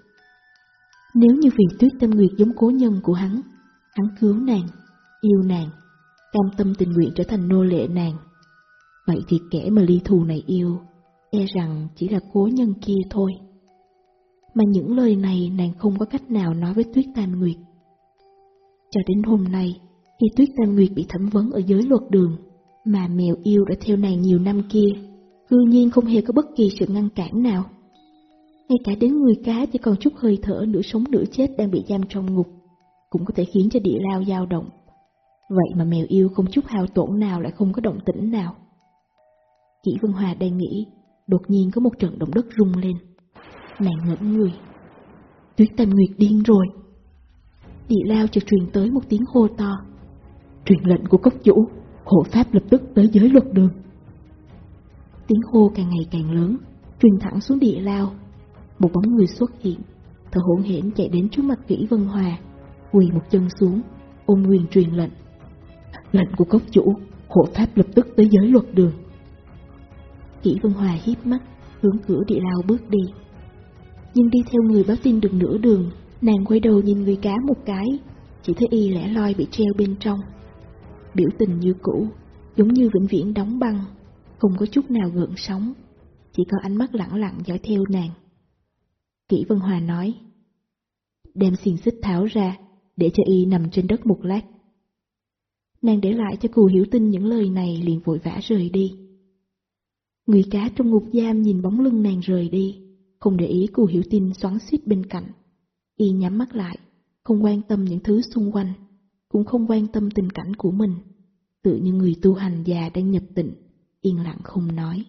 Nếu như vì tuyết tam nguyệt giống cố nhân của hắn, hắn cứu nàng, yêu nàng, cam tâm tình nguyện trở thành nô lệ nàng. Vậy thì kẻ mà ly thù này yêu, e rằng chỉ là cố nhân kia thôi. Mà những lời này nàng không có cách nào nói với Tuyết Tam Nguyệt. Cho đến hôm nay, khi Tuyết Tam Nguyệt bị thẩm vấn ở giới luật đường, mà mèo yêu đã theo nàng nhiều năm kia, cư nhiên không hề có bất kỳ sự ngăn cản nào. Ngay cả đến người cá chỉ còn chút hơi thở nửa sống nửa chết đang bị giam trong ngục, cũng có thể khiến cho địa lao dao động. Vậy mà mèo yêu không chút hao tổn nào lại không có động tĩnh nào. Kỷ Vân Hòa đang nghĩ, đột nhiên có một trận động đất rung lên. Nàng ngẩn người. Tuyết Tam Nguyệt điên rồi. Địa lao chợt truyền tới một tiếng hô to. Truyền lệnh của cốc chủ, hộ pháp lập tức tới giới luật đường. Tiếng hô càng ngày càng lớn, truyền thẳng xuống địa lao. Một bóng người xuất hiện, thở hổn hển chạy đến trước mặt Kỷ Vân Hòa, quỳ một chân xuống, ôm quyền truyền lệnh. Lệnh của cốc chủ, hộ pháp lập tức tới giới luật đường. Kỷ Vân Hòa hiếp mắt, hướng cửa địa lao bước đi. Nhưng đi theo người báo tin được nửa đường, nàng quay đầu nhìn người cá một cái, chỉ thấy y lẻ loi bị treo bên trong. Biểu tình như cũ, giống như vĩnh viễn đóng băng, không có chút nào gợn sóng, chỉ có ánh mắt lặng lặng dõi theo nàng. Kỷ Vân Hòa nói, đem xiềng xích tháo ra, để cho y nằm trên đất một lát. Nàng để lại cho cù hiểu tin những lời này liền vội vã rời đi. Người cá trong ngục giam nhìn bóng lưng nàng rời đi, không để ý cù hiểu tin xoắn xít bên cạnh. Y nhắm mắt lại, không quan tâm những thứ xung quanh, cũng không quan tâm tình cảnh của mình. Tự như người tu hành già đang nhập tịnh, yên lặng không nói.